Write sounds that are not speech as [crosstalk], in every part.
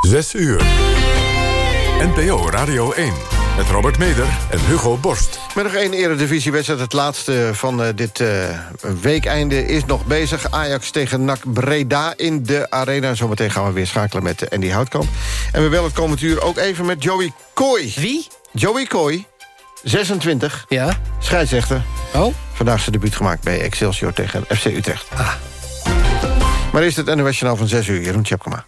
Zes uur. NPO Radio 1. Met Robert Meder en Hugo Borst. Met nog één eredivisiewedstrijd. Het laatste van uh, dit uh, weekeinde is nog bezig. Ajax tegen NAC Breda in de arena. Zometeen gaan we weer schakelen met Andy Houtkamp. En we bellen het komend uur ook even met Joey Kooi. Wie? Joey Kooi. 26. Ja. Scheidsrechter. Oh. Vandaag zijn debuut gemaakt bij Excelsior tegen FC Utrecht. Ah. Maar is het NOS van 6 uur, Jeroen Tjepkema.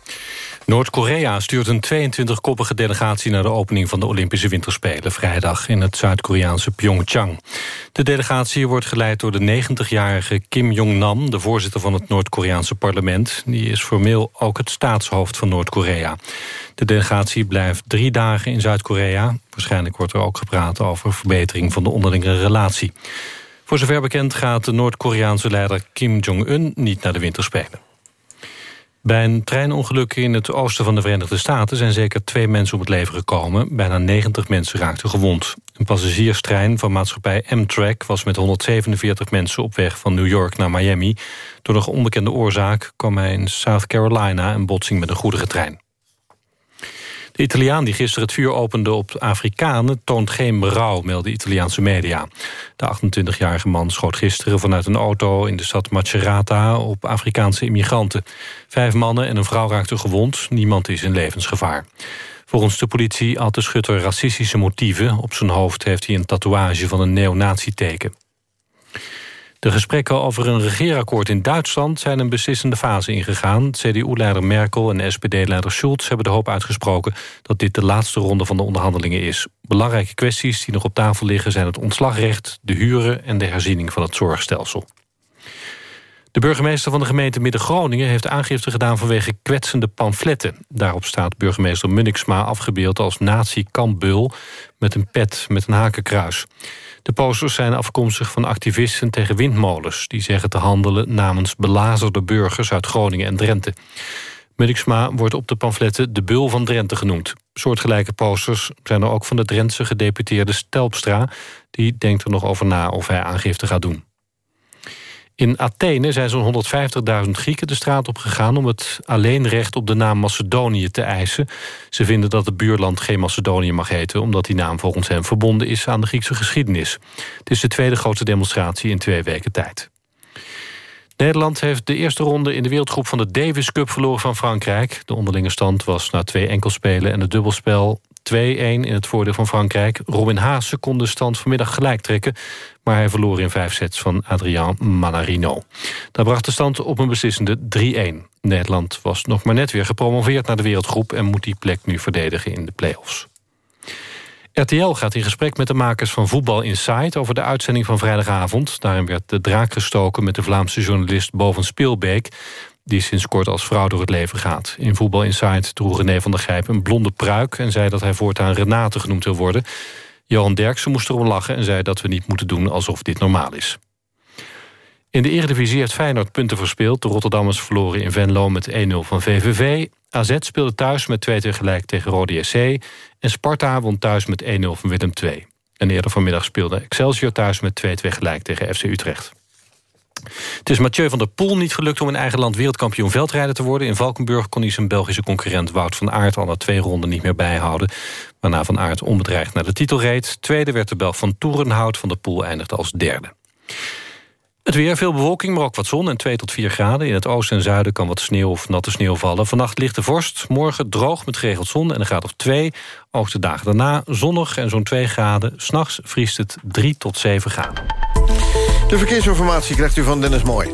Noord-Korea stuurt een 22-koppige delegatie... naar de opening van de Olympische Winterspelen... vrijdag in het Zuid-Koreaanse Pyeongchang. De delegatie wordt geleid door de 90-jarige Kim Jong-nam... de voorzitter van het Noord-Koreaanse parlement. Die is formeel ook het staatshoofd van Noord-Korea. De delegatie blijft drie dagen in Zuid-Korea. Waarschijnlijk wordt er ook gepraat over verbetering van de onderlinge relatie. Voor zover bekend gaat de Noord-Koreaanse leider Kim Jong-un niet naar de winterspelen. Bij een treinongeluk in het oosten van de Verenigde Staten... zijn zeker twee mensen om het leven gekomen. Bijna 90 mensen raakten gewond. Een passagierstrein van maatschappij Amtrak... was met 147 mensen op weg van New York naar Miami. Door nog onbekende oorzaak kwam hij in South Carolina... een botsing met een goederentrein. De Italiaan die gisteren het vuur opende op Afrikanen... toont geen berouw, melden Italiaanse media. De 28-jarige man schoot gisteren vanuit een auto... in de stad Macerata op Afrikaanse immigranten. Vijf mannen en een vrouw raakten gewond. Niemand is in levensgevaar. Volgens de politie had de schutter racistische motieven. Op zijn hoofd heeft hij een tatoeage van een neonazi-teken. De gesprekken over een regeerakkoord in Duitsland zijn een beslissende fase ingegaan. CDU-leider Merkel en SPD-leider Schulz hebben de hoop uitgesproken dat dit de laatste ronde van de onderhandelingen is. Belangrijke kwesties die nog op tafel liggen zijn het ontslagrecht, de huren en de herziening van het zorgstelsel. De burgemeester van de gemeente Midden-Groningen heeft aangifte gedaan vanwege kwetsende pamfletten. Daarop staat burgemeester Munniksma afgebeeld als nazi-kampbul met een pet met een hakenkruis. De posters zijn afkomstig van activisten tegen windmolens... die zeggen te handelen namens belazerde burgers uit Groningen en Drenthe. Munniksma wordt op de pamfletten de Bul van Drenthe genoemd. Soortgelijke posters zijn er ook van de Drentse gedeputeerde Stelpstra... die denkt er nog over na of hij aangifte gaat doen. In Athene zijn zo'n 150.000 Grieken de straat op gegaan... om het alleenrecht op de naam Macedonië te eisen. Ze vinden dat het buurland geen Macedonië mag heten... omdat die naam volgens hen verbonden is aan de Griekse geschiedenis. Het is de tweede grote demonstratie in twee weken tijd. Nederland heeft de eerste ronde in de wereldgroep van de Davis Cup verloren van Frankrijk. De onderlinge stand was na twee enkelspelen en het dubbelspel 2-1 in het voordeel van Frankrijk. Robin Haase kon de stand vanmiddag gelijk trekken... maar hij verloor in vijf sets van Adrian Manarino. Dat bracht de stand op een beslissende 3-1. Nederland was nog maar net weer gepromoveerd naar de wereldgroep... en moet die plek nu verdedigen in de play-offs. RTL gaat in gesprek met de makers van Voetbal Insight... over de uitzending van vrijdagavond. Daarin werd de draak gestoken met de Vlaamse journalist Boven Speelbeek die sinds kort als vrouw door het leven gaat. In Voetbal Insight droeg René van der Grijp een blonde pruik... en zei dat hij voortaan Renate genoemd wil worden. Johan Derksen moest erom lachen en zei dat we niet moeten doen alsof dit normaal is. In de Eredivisie heeft Feyenoord punten verspeeld. De Rotterdammers verloren in Venlo met 1-0 van VVV. AZ speelde thuis met 2-2 gelijk tegen Rode SC. En Sparta won thuis met 1-0 van Willem II. En eerder vanmiddag speelde Excelsior thuis met 2-2 gelijk tegen FC Utrecht. Het is Mathieu van der Poel niet gelukt om in eigen land wereldkampioen veldrijder te worden. In Valkenburg kon hij zijn Belgische concurrent Wout van Aert al na twee ronden niet meer bijhouden. Waarna van Aert onbedreigd naar de titel reed. Tweede werd de Belg van Toerenhout. Van der Poel eindigde als derde. Het weer, veel bewolking, maar ook wat zon en 2 tot 4 graden. In het oosten en zuiden kan wat sneeuw of natte sneeuw vallen. Vannacht ligt de vorst, morgen droog met geregeld zon en een graad of 2. Ook de dagen daarna zonnig en zo'n 2 graden. S'nachts vriest het 3 tot 7 graden. De verkeersinformatie krijgt u van Dennis Mooi.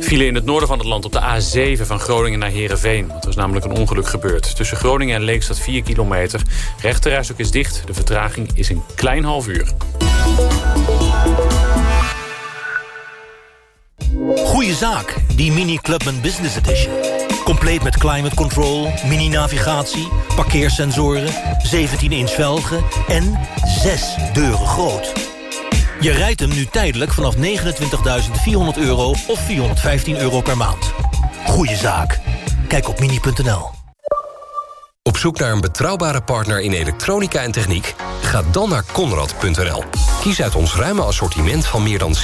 File in het noorden van het land op de A7 van Groningen naar Heerenveen. Er is namelijk een ongeluk gebeurd. Tussen Groningen en Leek staat 4 kilometer. Rechterrijstok is dicht. De vertraging is een klein half uur. Goeie zaak, die Mini Clubman Business Edition. Compleet met climate control, mini-navigatie, parkeersensoren... 17-inch velgen en 6 deuren groot. Je rijdt hem nu tijdelijk vanaf 29.400 euro of 415 euro per maand. Goeie zaak. Kijk op mini.nl. Op zoek naar een betrouwbare partner in elektronica en techniek? Ga dan naar Conrad.nl. Kies uit ons ruime assortiment van meer dan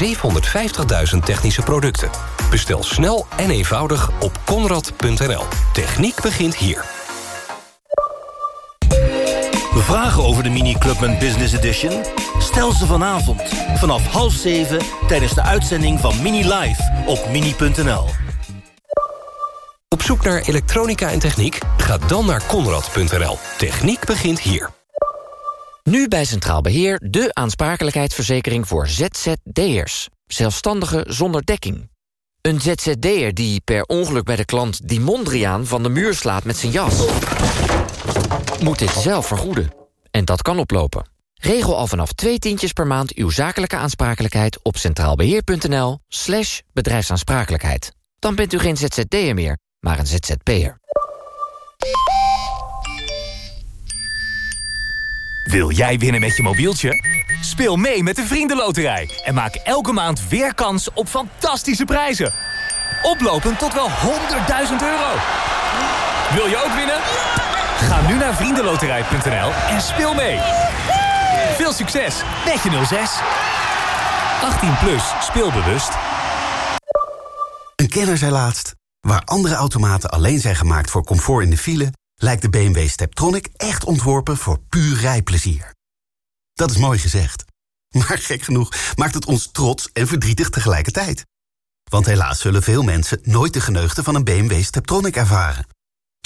750.000 technische producten. Bestel snel en eenvoudig op Conrad.nl. Techniek begint hier. Vragen over de Mini Clubman Business Edition? Stel ze vanavond vanaf half zeven tijdens de uitzending van Mini Live op mini.nl. Op zoek naar elektronica en techniek? Ga dan naar konrad.nl. Techniek begint hier. Nu bij Centraal Beheer de aansprakelijkheidsverzekering voor ZZD'ers. Zelfstandigen zonder dekking. Een ZZD'er die per ongeluk bij de klant die Mondriaan van de muur slaat met zijn jas. Moet dit zelf vergoeden. En dat kan oplopen. Regel al vanaf twee tientjes per maand uw zakelijke aansprakelijkheid op centraalbeheer.nl slash bedrijfsaansprakelijkheid. Dan bent u geen ZZD'er meer, maar een ZZP'er. Wil jij winnen met je mobieltje? Speel mee met de Vriendenloterij en maak elke maand weer kans op fantastische prijzen. Oplopend tot wel 100.000 euro. Wil je ook winnen? Ga nu naar vriendenloterij.nl en speel mee. Veel succes met je 06. 18 plus, speelbewust. Een kenner zei laatst... waar andere automaten alleen zijn gemaakt voor comfort in de file... lijkt de BMW Steptronic echt ontworpen voor puur rijplezier. Dat is mooi gezegd. [laughs] Maar gek genoeg maakt het ons trots en verdrietig tegelijkertijd. Want helaas zullen veel mensen nooit de geneugde van een BMW Steptronic ervaren.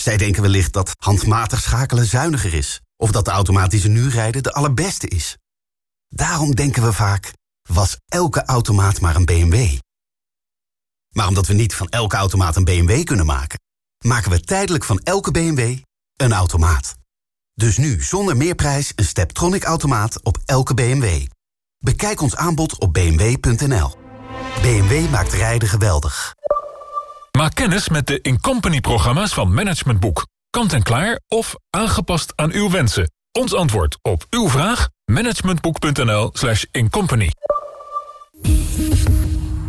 Zij denken wellicht dat handmatig schakelen zuiniger is... of dat de automatische nu rijden de allerbeste is. Daarom denken we vaak, was elke automaat maar een BMW. Maar omdat we niet van elke automaat een BMW kunnen maken... maken we tijdelijk van elke BMW een automaat. Dus nu zonder meerprijs een Steptronic-automaat op elke BMW. Bekijk ons aanbod op bmw.nl. BMW maakt rijden geweldig. Maak kennis met de Incompany-programma's van Management Boek. Kant en klaar of aangepast aan uw wensen. Ons antwoord op uw vraag? managementboek.nl slash incompany.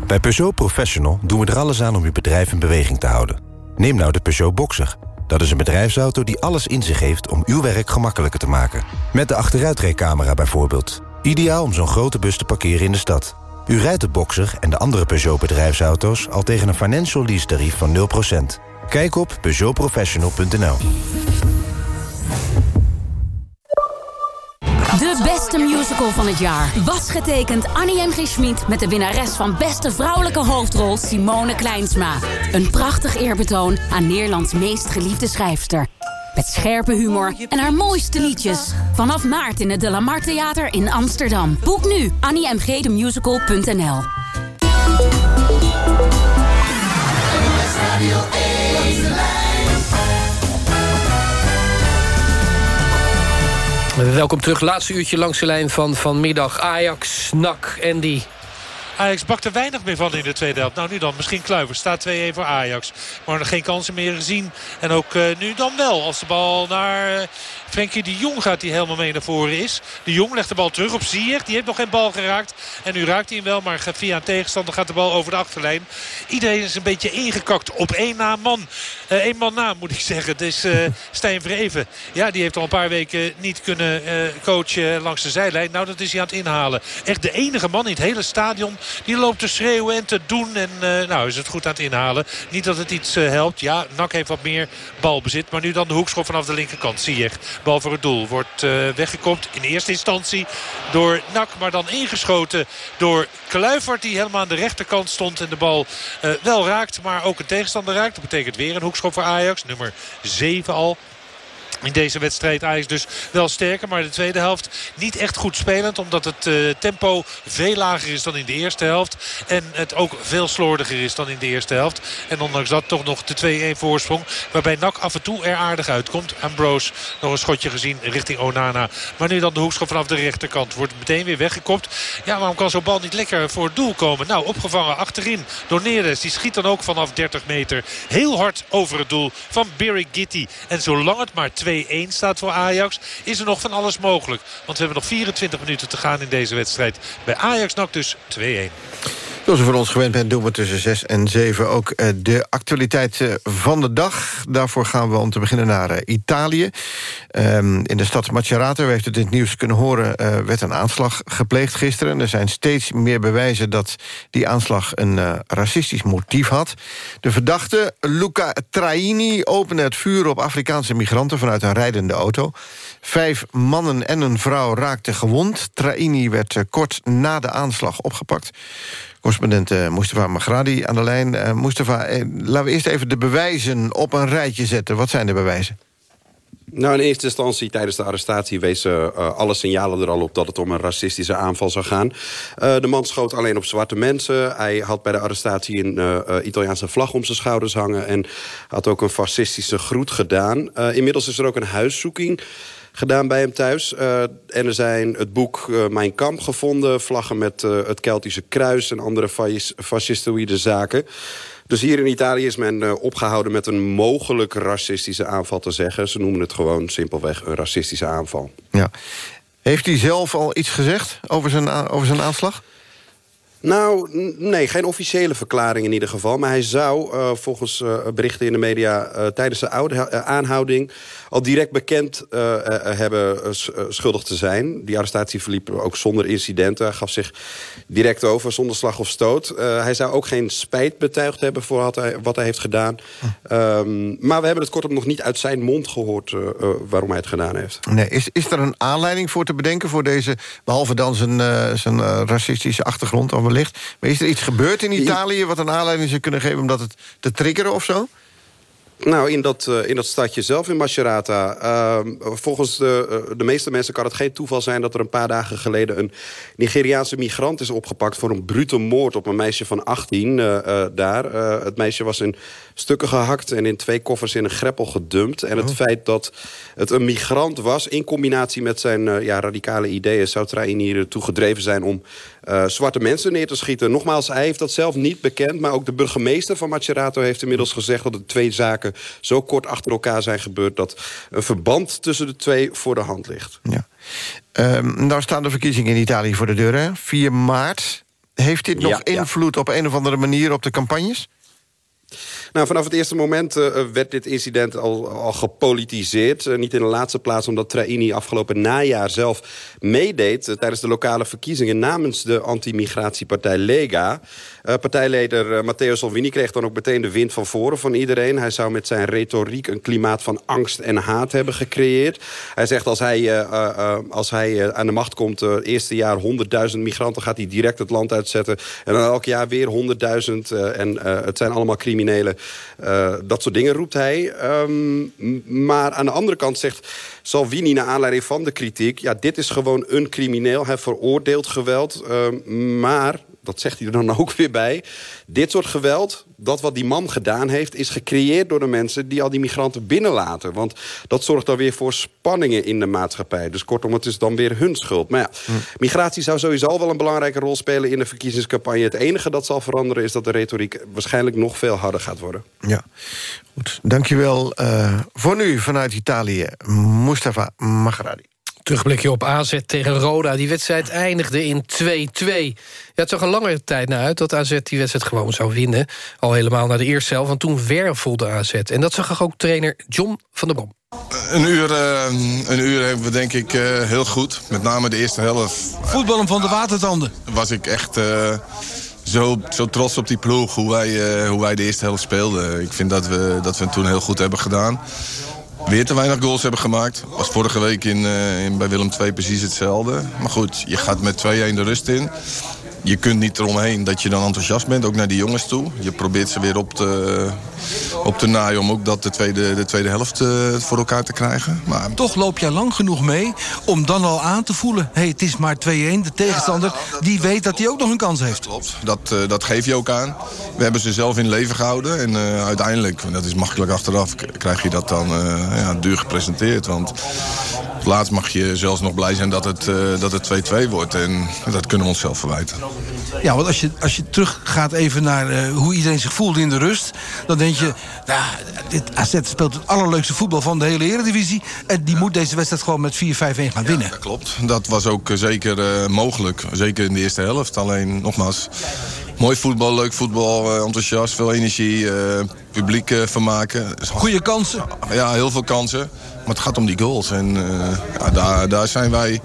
Bij Peugeot Professional doen we er alles aan om uw bedrijf in beweging te houden. Neem nou de Peugeot Boxer. Dat is een bedrijfsauto die alles in zich heeft om uw werk gemakkelijker te maken. Met de achteruitrijcamera bijvoorbeeld. Ideaal om zo'n grote bus te parkeren in de stad. U rijdt de Boxer en de andere Peugeot bedrijfsauto's... al tegen een financial lease tarief van 0%. Kijk op peugeotprofessional.nl. De beste musical van het jaar was getekend Annie M. G. Schmid... met de winnares van beste vrouwelijke hoofdrol Simone Kleinsma. Een prachtig eerbetoon aan Nederlands meest geliefde schrijfster. Met scherpe humor en haar mooiste liedjes. Vanaf maart in het De La Mar Theater in Amsterdam. Boek nu anniemgdemusical.nl Welkom terug, laatste uurtje langs de lijn van vanmiddag. Ajax, NAC, Andy. Ajax bakt er weinig meer van in de tweede helft. Nou, nu dan. Misschien Kluivers. Staat 2-1 voor Ajax. Maar nog geen kansen meer gezien. En ook uh, nu dan wel. Als de bal naar uh, Frenkie de Jong gaat. Die helemaal mee naar voren is. De Jong legt de bal terug op Ziyech. Die heeft nog geen bal geraakt. En nu raakt hij hem wel. Maar via een tegenstander gaat de bal over de achterlijn. Iedereen is een beetje ingekakt. Op één na man. Uh, één man na moet ik zeggen. Het is [laughs] Stijn Vreven. Ja, die heeft al een paar weken niet kunnen coachen langs de zijlijn. Nou, dat is hij aan het inhalen. Echt de enige man in het hele stadion die loopt te schreeuwen en te doen. En uh, nou is het goed aan het inhalen. Niet dat het iets uh, helpt. Ja, Nak heeft wat meer balbezit. Maar nu dan de hoekschop vanaf de linkerkant. Ziyech, bal voor het doel. Wordt uh, weggekopt in eerste instantie door Nak. Maar dan ingeschoten door Kluivert. Die helemaal aan de rechterkant stond. En de bal wel raakt. Maar ook een tegenstander raakt. Dat betekent weer een hoekschop voor Ajax. Nummer 7 al in deze wedstrijd Ajax dus wel sterker. Maar de tweede helft niet echt goed spelend. Omdat het uh, tempo veel lager is dan in de eerste helft. En het ook veel slordiger is dan in de eerste helft. En ondanks dat toch nog de 2-1 voorsprong. Waarbij Nak af en toe er aardig uitkomt. Ambrose nog een schotje gezien richting Onana. Maar nu dan de hoekschop vanaf de rechterkant. Wordt meteen weer weggekopt. Ja, waarom kan zo'n bal niet lekker voor het doel komen? Nou, opgevangen achterin door Neres. Die schiet dan ook vanaf 30 meter heel hard over het doel van Barry Gitti. En zolang het maar 2 2-1 staat voor Ajax, is er nog van alles mogelijk. Want we hebben nog 24 minuten te gaan in deze wedstrijd. Bij Ajax NAC dus 2-1. Zoals u van ons gewend bent, doen we tussen 6 en 7 ook eh, de actualiteit eh, van de dag. Daarvoor gaan we om te beginnen naar eh, Italië. Ehm, in de stad Macerata, u heeft het in het nieuws kunnen horen... werd een aanslag gepleegd gisteren. Er zijn steeds meer bewijzen dat die aanslag een racistisch motief had. De verdachte, Luca Traini, opende het vuur op Afrikaanse migranten... vanuit een rijdende auto. Vijf mannen en een vrouw raakten gewond. Traini werd kort na de aanslag opgepakt. Correspondent uh, Mustafa Magradi aan de lijn. Uh, Mustafa, eh, laten we eerst even de bewijzen op een rijtje zetten. Wat zijn de bewijzen? Nou, in eerste instantie tijdens de arrestatie wezen uh, alle signalen er al op dat het om een racistische aanval zou gaan. De man schoot alleen op zwarte mensen. Hij had bij de arrestatie een Italiaanse vlag om zijn schouders hangen en had ook een fascistische groet gedaan. inmiddels is er ook een huiszoeking gedaan bij hem thuis. Uh, en er zijn het boek uh, Mijn Kamp gevonden. Vlaggen met uh, het Keltische kruis en andere fascistoïde zaken. Dus hier in Italië is men opgehouden met een mogelijk racistische aanval te zeggen. Ze noemen het gewoon simpelweg een racistische aanval. Ja. Heeft hij zelf al iets gezegd over zijn, over zijn aanslag? Nou, nee, geen officiële verklaring in ieder geval. Maar hij zou, uh, volgens uh, berichten in de media... Uh, tijdens de oude, aanhouding al direct bekend hebben schuldig te zijn. Die arrestatie verliep ook zonder incidenten. Hij gaf zich direct over, zonder slag of stoot. hij zou ook geen spijt betuigd hebben voor wat hij, wat hij heeft gedaan. Um, maar we hebben het kortom nog niet uit zijn mond gehoord... waarom hij het gedaan heeft. Nee, is, is er een aanleiding voor te bedenken voor deze... behalve dan zijn, zijn racistische achtergrond... Maar is er iets gebeurd in Italië... wat een aanleiding zou kunnen geven om dat het te triggeren of zo? Nou, in dat, uh, in dat stadje zelf in Macerata. Uh, volgens de, uh, de meeste mensen kan het geen toeval zijn... dat er een paar dagen geleden een Nigeriaanse migrant is opgepakt... voor een brute moord op een meisje van 18 uh, daar. het meisje was in stukken gehakt en in twee koffers in een greppel gedumpt. En het oh. feit dat het een migrant was... in combinatie met zijn ja, radicale ideeën... zou Traini ertoe gedreven zijn om zwarte mensen neer te schieten. Nogmaals, hij heeft dat zelf niet bekend... maar ook de burgemeester van Macerato heeft inmiddels gezegd... dat de twee zaken zo kort achter elkaar zijn gebeurd... dat een verband tussen de twee voor de hand ligt. Ja. Um, nou staan de verkiezingen in Italië voor de deur, hè? 4 maart. Heeft dit nog invloed op een of andere manier op de campagnes? Nou, vanaf het eerste moment uh, werd dit incident al, al gepolitiseerd. Uh, niet in de laatste plaats omdat Traini afgelopen najaar zelf meedeed... Tijdens de lokale verkiezingen namens de anti-migratiepartij Lega. partijleider Matteo Salvini kreeg dan ook meteen de wind van voren van iedereen. Hij zou met zijn retoriek een klimaat van angst en haat hebben gecreëerd. Hij zegt als hij, als hij aan de macht komt, het eerste jaar 100.000 migranten... gaat hij direct het land uitzetten. En dan elk jaar weer 100.000. en het zijn allemaal criminelen. Uh, dat soort dingen roept hij. Um, maar aan de andere kant zegt Salvini naar aanleiding van de kritiek... ja, dit is gewoon een crimineel. Hij veroordeelt geweld. Uh, maar dat zegt hij er dan ook weer bij. Dit soort geweld, dat wat die man gedaan heeft... is gecreëerd door de mensen die al die migranten binnenlaten. Want dat zorgt dan weer voor spanningen in de maatschappij. Dus kortom, het is dan weer hun schuld. Maar ja, hm. migratie zou sowieso al wel een belangrijke rol spelen... in de verkiezingscampagne. Het enige dat zal veranderen is dat de retoriek... waarschijnlijk nog veel harder gaat worden. Ja, goed. Dankjewel uh, voor nu vanuit Italië, Mustafa Magradi. Terugblikje op AZ tegen Roda. Die wedstrijd eindigde in 2-2. Ja, het zag een langere tijd naar uit dat AZ die wedstrijd gewoon zou winnen. Al helemaal naar de eerste helft, want toen wervelde AZ. En dat zag ook trainer John van der Bom. Een uur, uh, een uur hebben we denk ik uh, heel goed. Met name de eerste helft. Voetballen van de watertanden. Was ik echt... Uh, zo, zo trots op die ploeg, hoe wij, hoe wij de eerste helft speelden. Ik vind dat we, dat we het toen heel goed hebben gedaan weer te weinig goals hebben gemaakt. Was vorige week in, in, bij Willem II precies hetzelfde. Maar goed, je gaat met 2-1 de rust in je kunt niet eromheen dat je dan enthousiast bent, ook naar die jongens toe. Je probeert ze weer op te, op te naaien om ook dat de tweede, de tweede helft uh, voor elkaar te krijgen. Maar... Toch loop jij lang genoeg mee om dan al aan te voelen... hey, het is maar 2-1, de tegenstander die weet dat hij ook nog een kans heeft. Klopt, dat, uh, dat geef je ook aan. We hebben ze zelf in leven gehouden. En uh, uiteindelijk, dat is makkelijk achteraf, krijg je dat dan ja, duur gepresenteerd. Want laatst mag je zelfs nog blij zijn dat het, dat het 2-2 wordt. En dat kunnen we onszelf verwijten. Ja, want als je, als je teruggaat even naar uh, hoe iedereen zich voelde in de rust... dan denk je, nou, dit AZ speelt het allerleukste voetbal van de hele Eredivisie... en die moet deze wedstrijd gewoon met 4-5-1 gaan winnen. Ja, dat klopt. Dat was ook eh, zeker uh, mogelijk. Zeker in de eerste helft. Alleen, nogmaals, Mooi voetbal, leuk voetbal, eh, enthousiast, veel energie, eh, publiek eh, vermaken. Goede kansen? Ja, heel veel kansen. Maar het gaat om die goals. En eh, ja, daar, daar, zijn wij,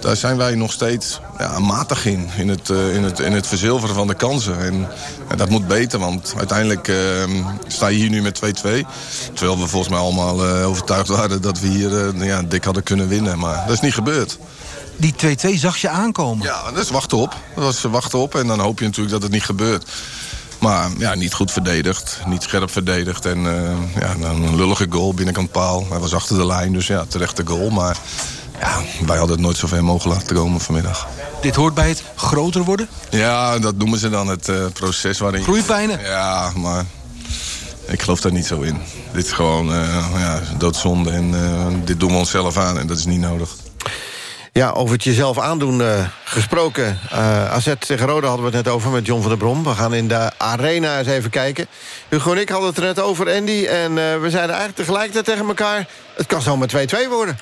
daar zijn wij nog steeds ja, matig in. In het, eh, in, het, in het verzilveren van de kansen. En dat moet beter, want uiteindelijk eh, sta je hier nu met 2-2. Terwijl we volgens mij allemaal eh, overtuigd waren dat we hier eh, ja, dik hadden kunnen winnen. Maar dat is niet gebeurd. Die 2-2 zag je aankomen. Ja, dat is wachten op. Dat was wachten op en dan hoop je natuurlijk dat het niet gebeurt. Maar ja, niet goed verdedigd, niet scherp verdedigd. En ja, dan een lullige goal binnenkant paal. Hij was achter de lijn, dus ja, terechte goal. Maar ja, wij hadden het nooit zo ver mogen laten komen vanmiddag. Dit hoort bij het groter worden? Ja, dat noemen ze dan het eh, proces waarin... Groeipijnen? Ja, maar ik geloof daar niet zo in. Dit is gewoon eh, ja, doodzonde en eh, dit doen we onszelf aan en dat is niet nodig. Ja, over het jezelf aandoen eh, gesproken. Eh AZ tegen Roda hadden we het net over met John van der Brom. We gaan in de arena eens even kijken. Hugo en ik hadden het er net over, Andy. En eh, we zeiden eigenlijk tegelijkertijd tegen elkaar... het kan zomaar 2-2 worden.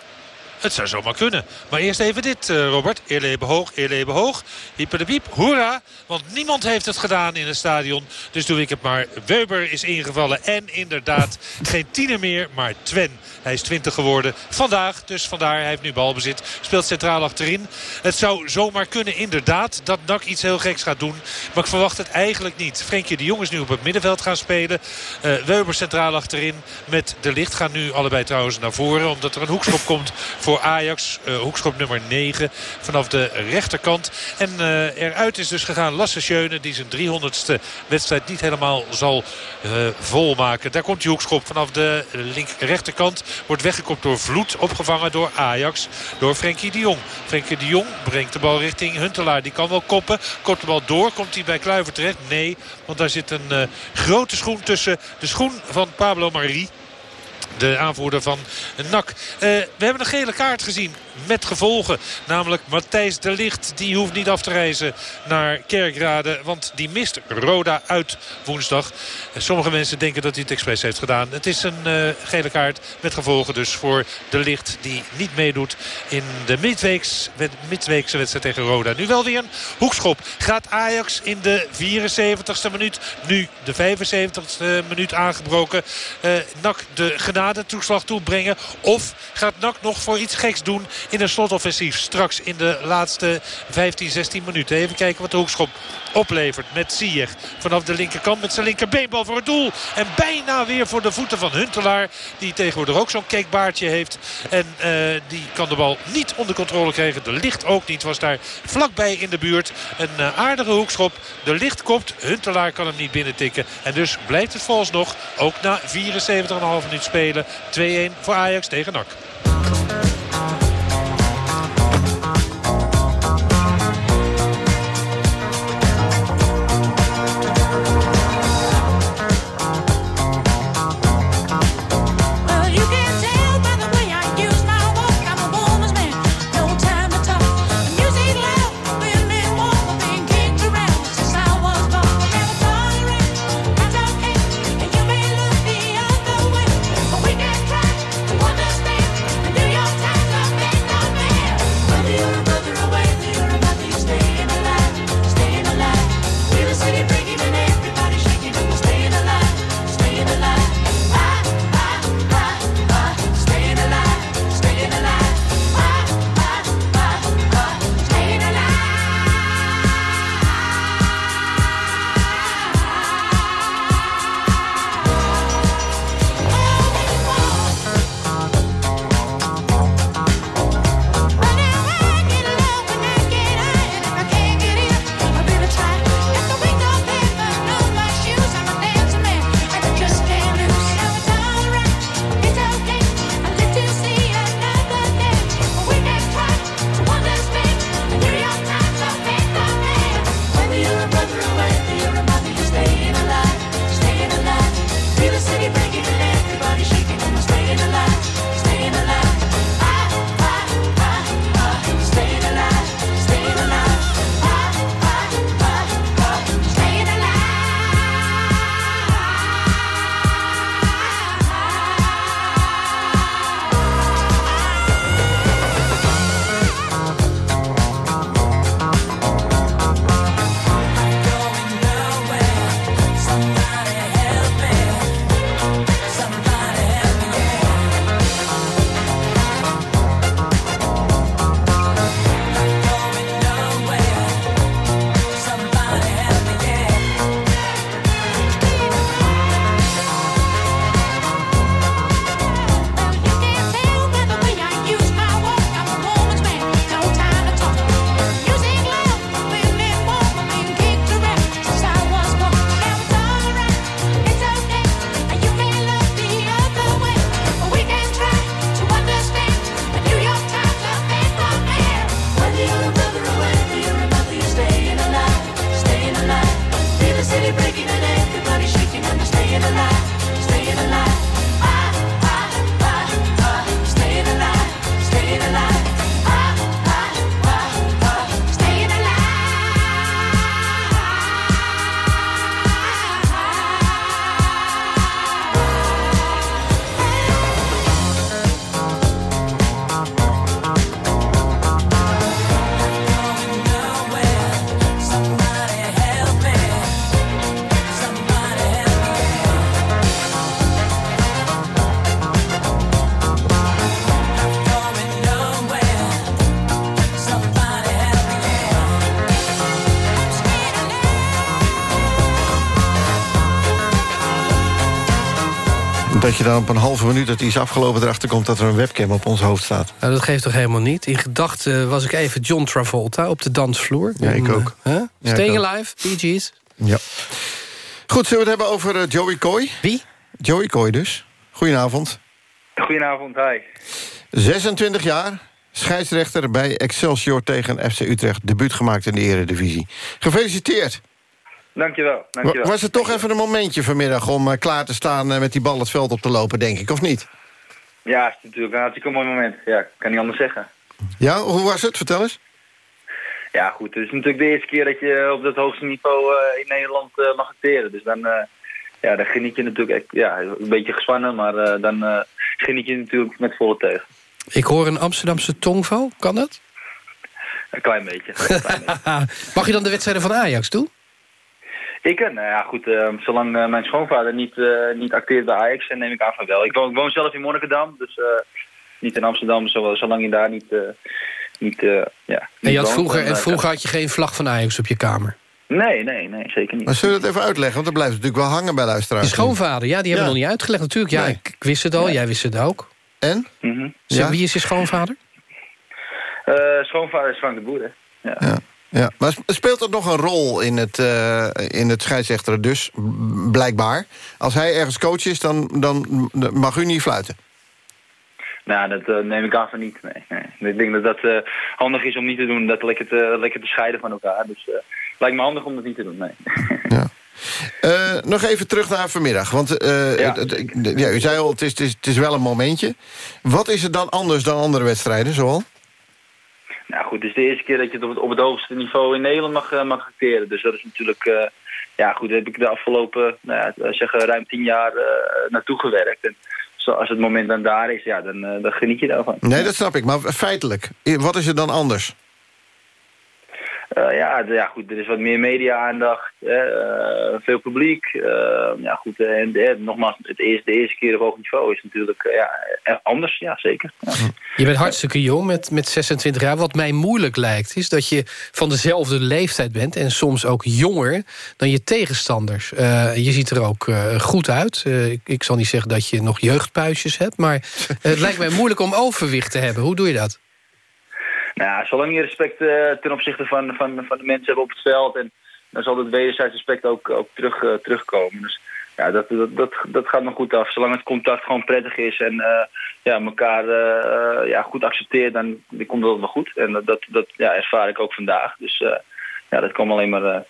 Het zou zomaar kunnen. Maar eerst even dit, eh, Robert. Eerleben hoog, eerleben hoog. Hyper de piep, hoera. Want niemand heeft het gedaan in het stadion. Dus doe ik het maar. Weber is ingevallen. En inderdaad, geen tiener meer, maar Twen. Hij is 20 geworden vandaag. Dus vandaar, hij heeft nu balbezit. Speelt centraal achterin. Het zou zomaar kunnen, inderdaad, dat NAC iets heel geks gaat doen. Maar ik verwacht het eigenlijk niet. Frenkie de Jong is nu op het middenveld gaan spelen. Eh Weber centraal achterin met De Licht. Gaan nu allebei trouwens naar voren. Omdat er een hoekschop komt voor Ajax. Eh, hoekschop nummer 9 vanaf de rechterkant. En eh, eruit is dus gegaan Lasse Schöne. Die zijn 300ste wedstrijd niet helemaal zal eh, volmaken. Daar komt die hoekschop vanaf de link rechterkant. Wordt weggekopt door Vloed. Opgevangen door Ajax. Door Frenkie de Jong. Frenkie de Jong brengt de bal richting Huntelaar. Die kan wel koppen. Kopt de bal door. Komt hij bij Kluiver terecht? Nee. Want daar zit een grote schoen tussen. De schoen van Pablo Marie. De aanvoerder van NAC. Eh, we hebben een gele kaart gezien met gevolgen. Namelijk Matthijs de Licht. Die hoeft niet af te reizen naar Kerkrade. Want die mist Roda uit woensdag. Eh, Sommige mensen denken dat hij het expres heeft gedaan. Het is een eh, gele kaart met gevolgen dus voor de Licht. Die niet meedoet in de midweekse wedstrijd tegen Roda. Nu wel weer een hoekschop. Gaat Ajax in de 74ste minuut. Nu de 75ste minuut aangebroken. Eh NAC de genade toeslag toebrengen. Of gaat NAC nog voor iets geks doen in een slotoffensief. Straks in de laatste 15, 16 minuten. Even kijken wat de hoekschop oplevert met Ziyech. Vanaf de linkerkant met zijn linkerbeenbal voor het doel. En bijna weer voor de voeten van Huntelaar. Die tegenwoordig ook zo'n cakebaardje heeft. En eh, die kan de bal niet onder controle krijgen. De licht ook niet. Was daar vlakbij in de buurt. Een eh, aardige hoekschop. De licht kopt. Huntelaar kan hem niet binnentikken. En dus blijft het volgens nog ook na 74,5 minuut spelen. 2-1 voor Ajax tegen NAC. Je dan op een halve minuut dat die is afgelopen... erachter komt dat er een webcam op ons hoofd staat. Nou, dat geeft toch helemaal niet. In gedachten was ik even John Travolta op de dansvloer. Ja, ik ook. eh, huh? Ja, Staying ik. Alive, Bee Gees. Ja. Goed, zullen we het hebben over eh, Joey Coy? Wie? Joey Coy dus. Goedenavond. Goedenavond, hi. 26 jaar, scheidsrechter bij Excelsior tegen FC Utrecht. Debuut gemaakt in de eredivisie. Gefeliciteerd. Dankjewel, dankjewel. Wa- Was het toch even een momentje vanmiddag om eh, klaar te staan... eh, met die bal het veld op te lopen, denk ik, of niet? Ja, het is natuurlijk een hartstikke mooi moment. Ja, ik kan niet anders zeggen. Ja, hoe was het? Vertel eens. Ja, goed. Het is natuurlijk de eerste keer dat je op dat hoogste niveau eh, in Nederland mag acteren. Dus dan, eh, ja, dan geniet je natuurlijk echt, ja, een beetje gespannen, maar eh, dan eh, geniet je natuurlijk met volle teug. Ik hoor een Amsterdamse tongval. Kan dat? Een klein beetje. [laughs] Mag je dan de wedstrijden van Ajax doen? Ik, nou ja, goed, eh, zolang eh, mijn schoonvader niet, eh, niet acteert bij Ajax, dan neem ik aan van wel. Ik woon, ik woon zelf in Monnikendam, dus eh, niet in Amsterdam, zo- zolang je daar niet, eh, niet, eh, ja, En niet je had woont, vroeger, en vroeger had je geen vlag van Ajax op je kamer. Nee, nee, nee, zeker niet. Maar zullen we dat even uitleggen? Want dan blijft het natuurlijk wel hangen bij Je luisteraars. schoonvader, ja, die hebben we nog niet uitgelegd natuurlijk. Ja, Nee. ik, ik wist het al, jij wist het ook. En? Mhm. Zeg, Wie is je schoonvader? Eh, schoonvader is Frank de Boer, hè. Ja. Ja, maar sp- speelt dat nog een rol in het, eh in het scheidsrechteren dus, blijkbaar? Als hij ergens coach is, dan, dan mag u niet fluiten. Nou, dat eh, neem ik aan van niet. Nee, nee. Ik denk dat dat eh, handig is om niet te doen. Dat lekker te, lekker te scheiden van elkaar. Dus eh lijkt me handig om dat niet te doen, nee. Eh, nog even terug naar vanmiddag. Want Ja. ja, u zei al, het is, het, is, het is wel een momentje. Wat is het dan anders dan andere wedstrijden, zoal? Nou goed, het is de eerste keer dat je het op het, op het hoogste niveau in Nederland mag, eh, mag acteren. Dus dat is natuurlijk... eh, ja goed, daar heb ik de afgelopen, nou ja, zeggen ruim tien jaar eh, naartoe gewerkt. En als het moment dan daar is, ja, dan, dan geniet je daarvan. Nee, dat snap ik. Maar feitelijk, wat is het dan anders? Eh, ja, ja, goed, er is wat meer media-aandacht, eh, veel publiek. eh, ja, goed, en nogmaals, het eerste, de eerste keer op hoog niveau is natuurlijk ja, anders, ja, zeker. Ja. Je bent hartstikke jong met, met 26 jaar. Wat mij moeilijk lijkt, is dat je van dezelfde leeftijd bent... en soms ook jonger dan je tegenstanders. Je ziet er ook goed uit. Ik, ik zal niet zeggen dat je nog jeugdpuisjes hebt... maar het lijkt mij moeilijk om overwicht te hebben. Hoe doe je dat? Nou, zolang je respect eh, ten opzichte van, van, van de mensen hebt op het veld... En, dan zal het wederzijds respect ook, ook terug, eh, terugkomen. Dus ja, dat, dat, dat, dat gaat nog goed af. Zolang het contact gewoon prettig is en eh, ja, elkaar ja, goed accepteert... dan komt dat wel goed. En dat, dat, ja, ervaar ik ook vandaag. Dus ja, dat komt alleen, maar,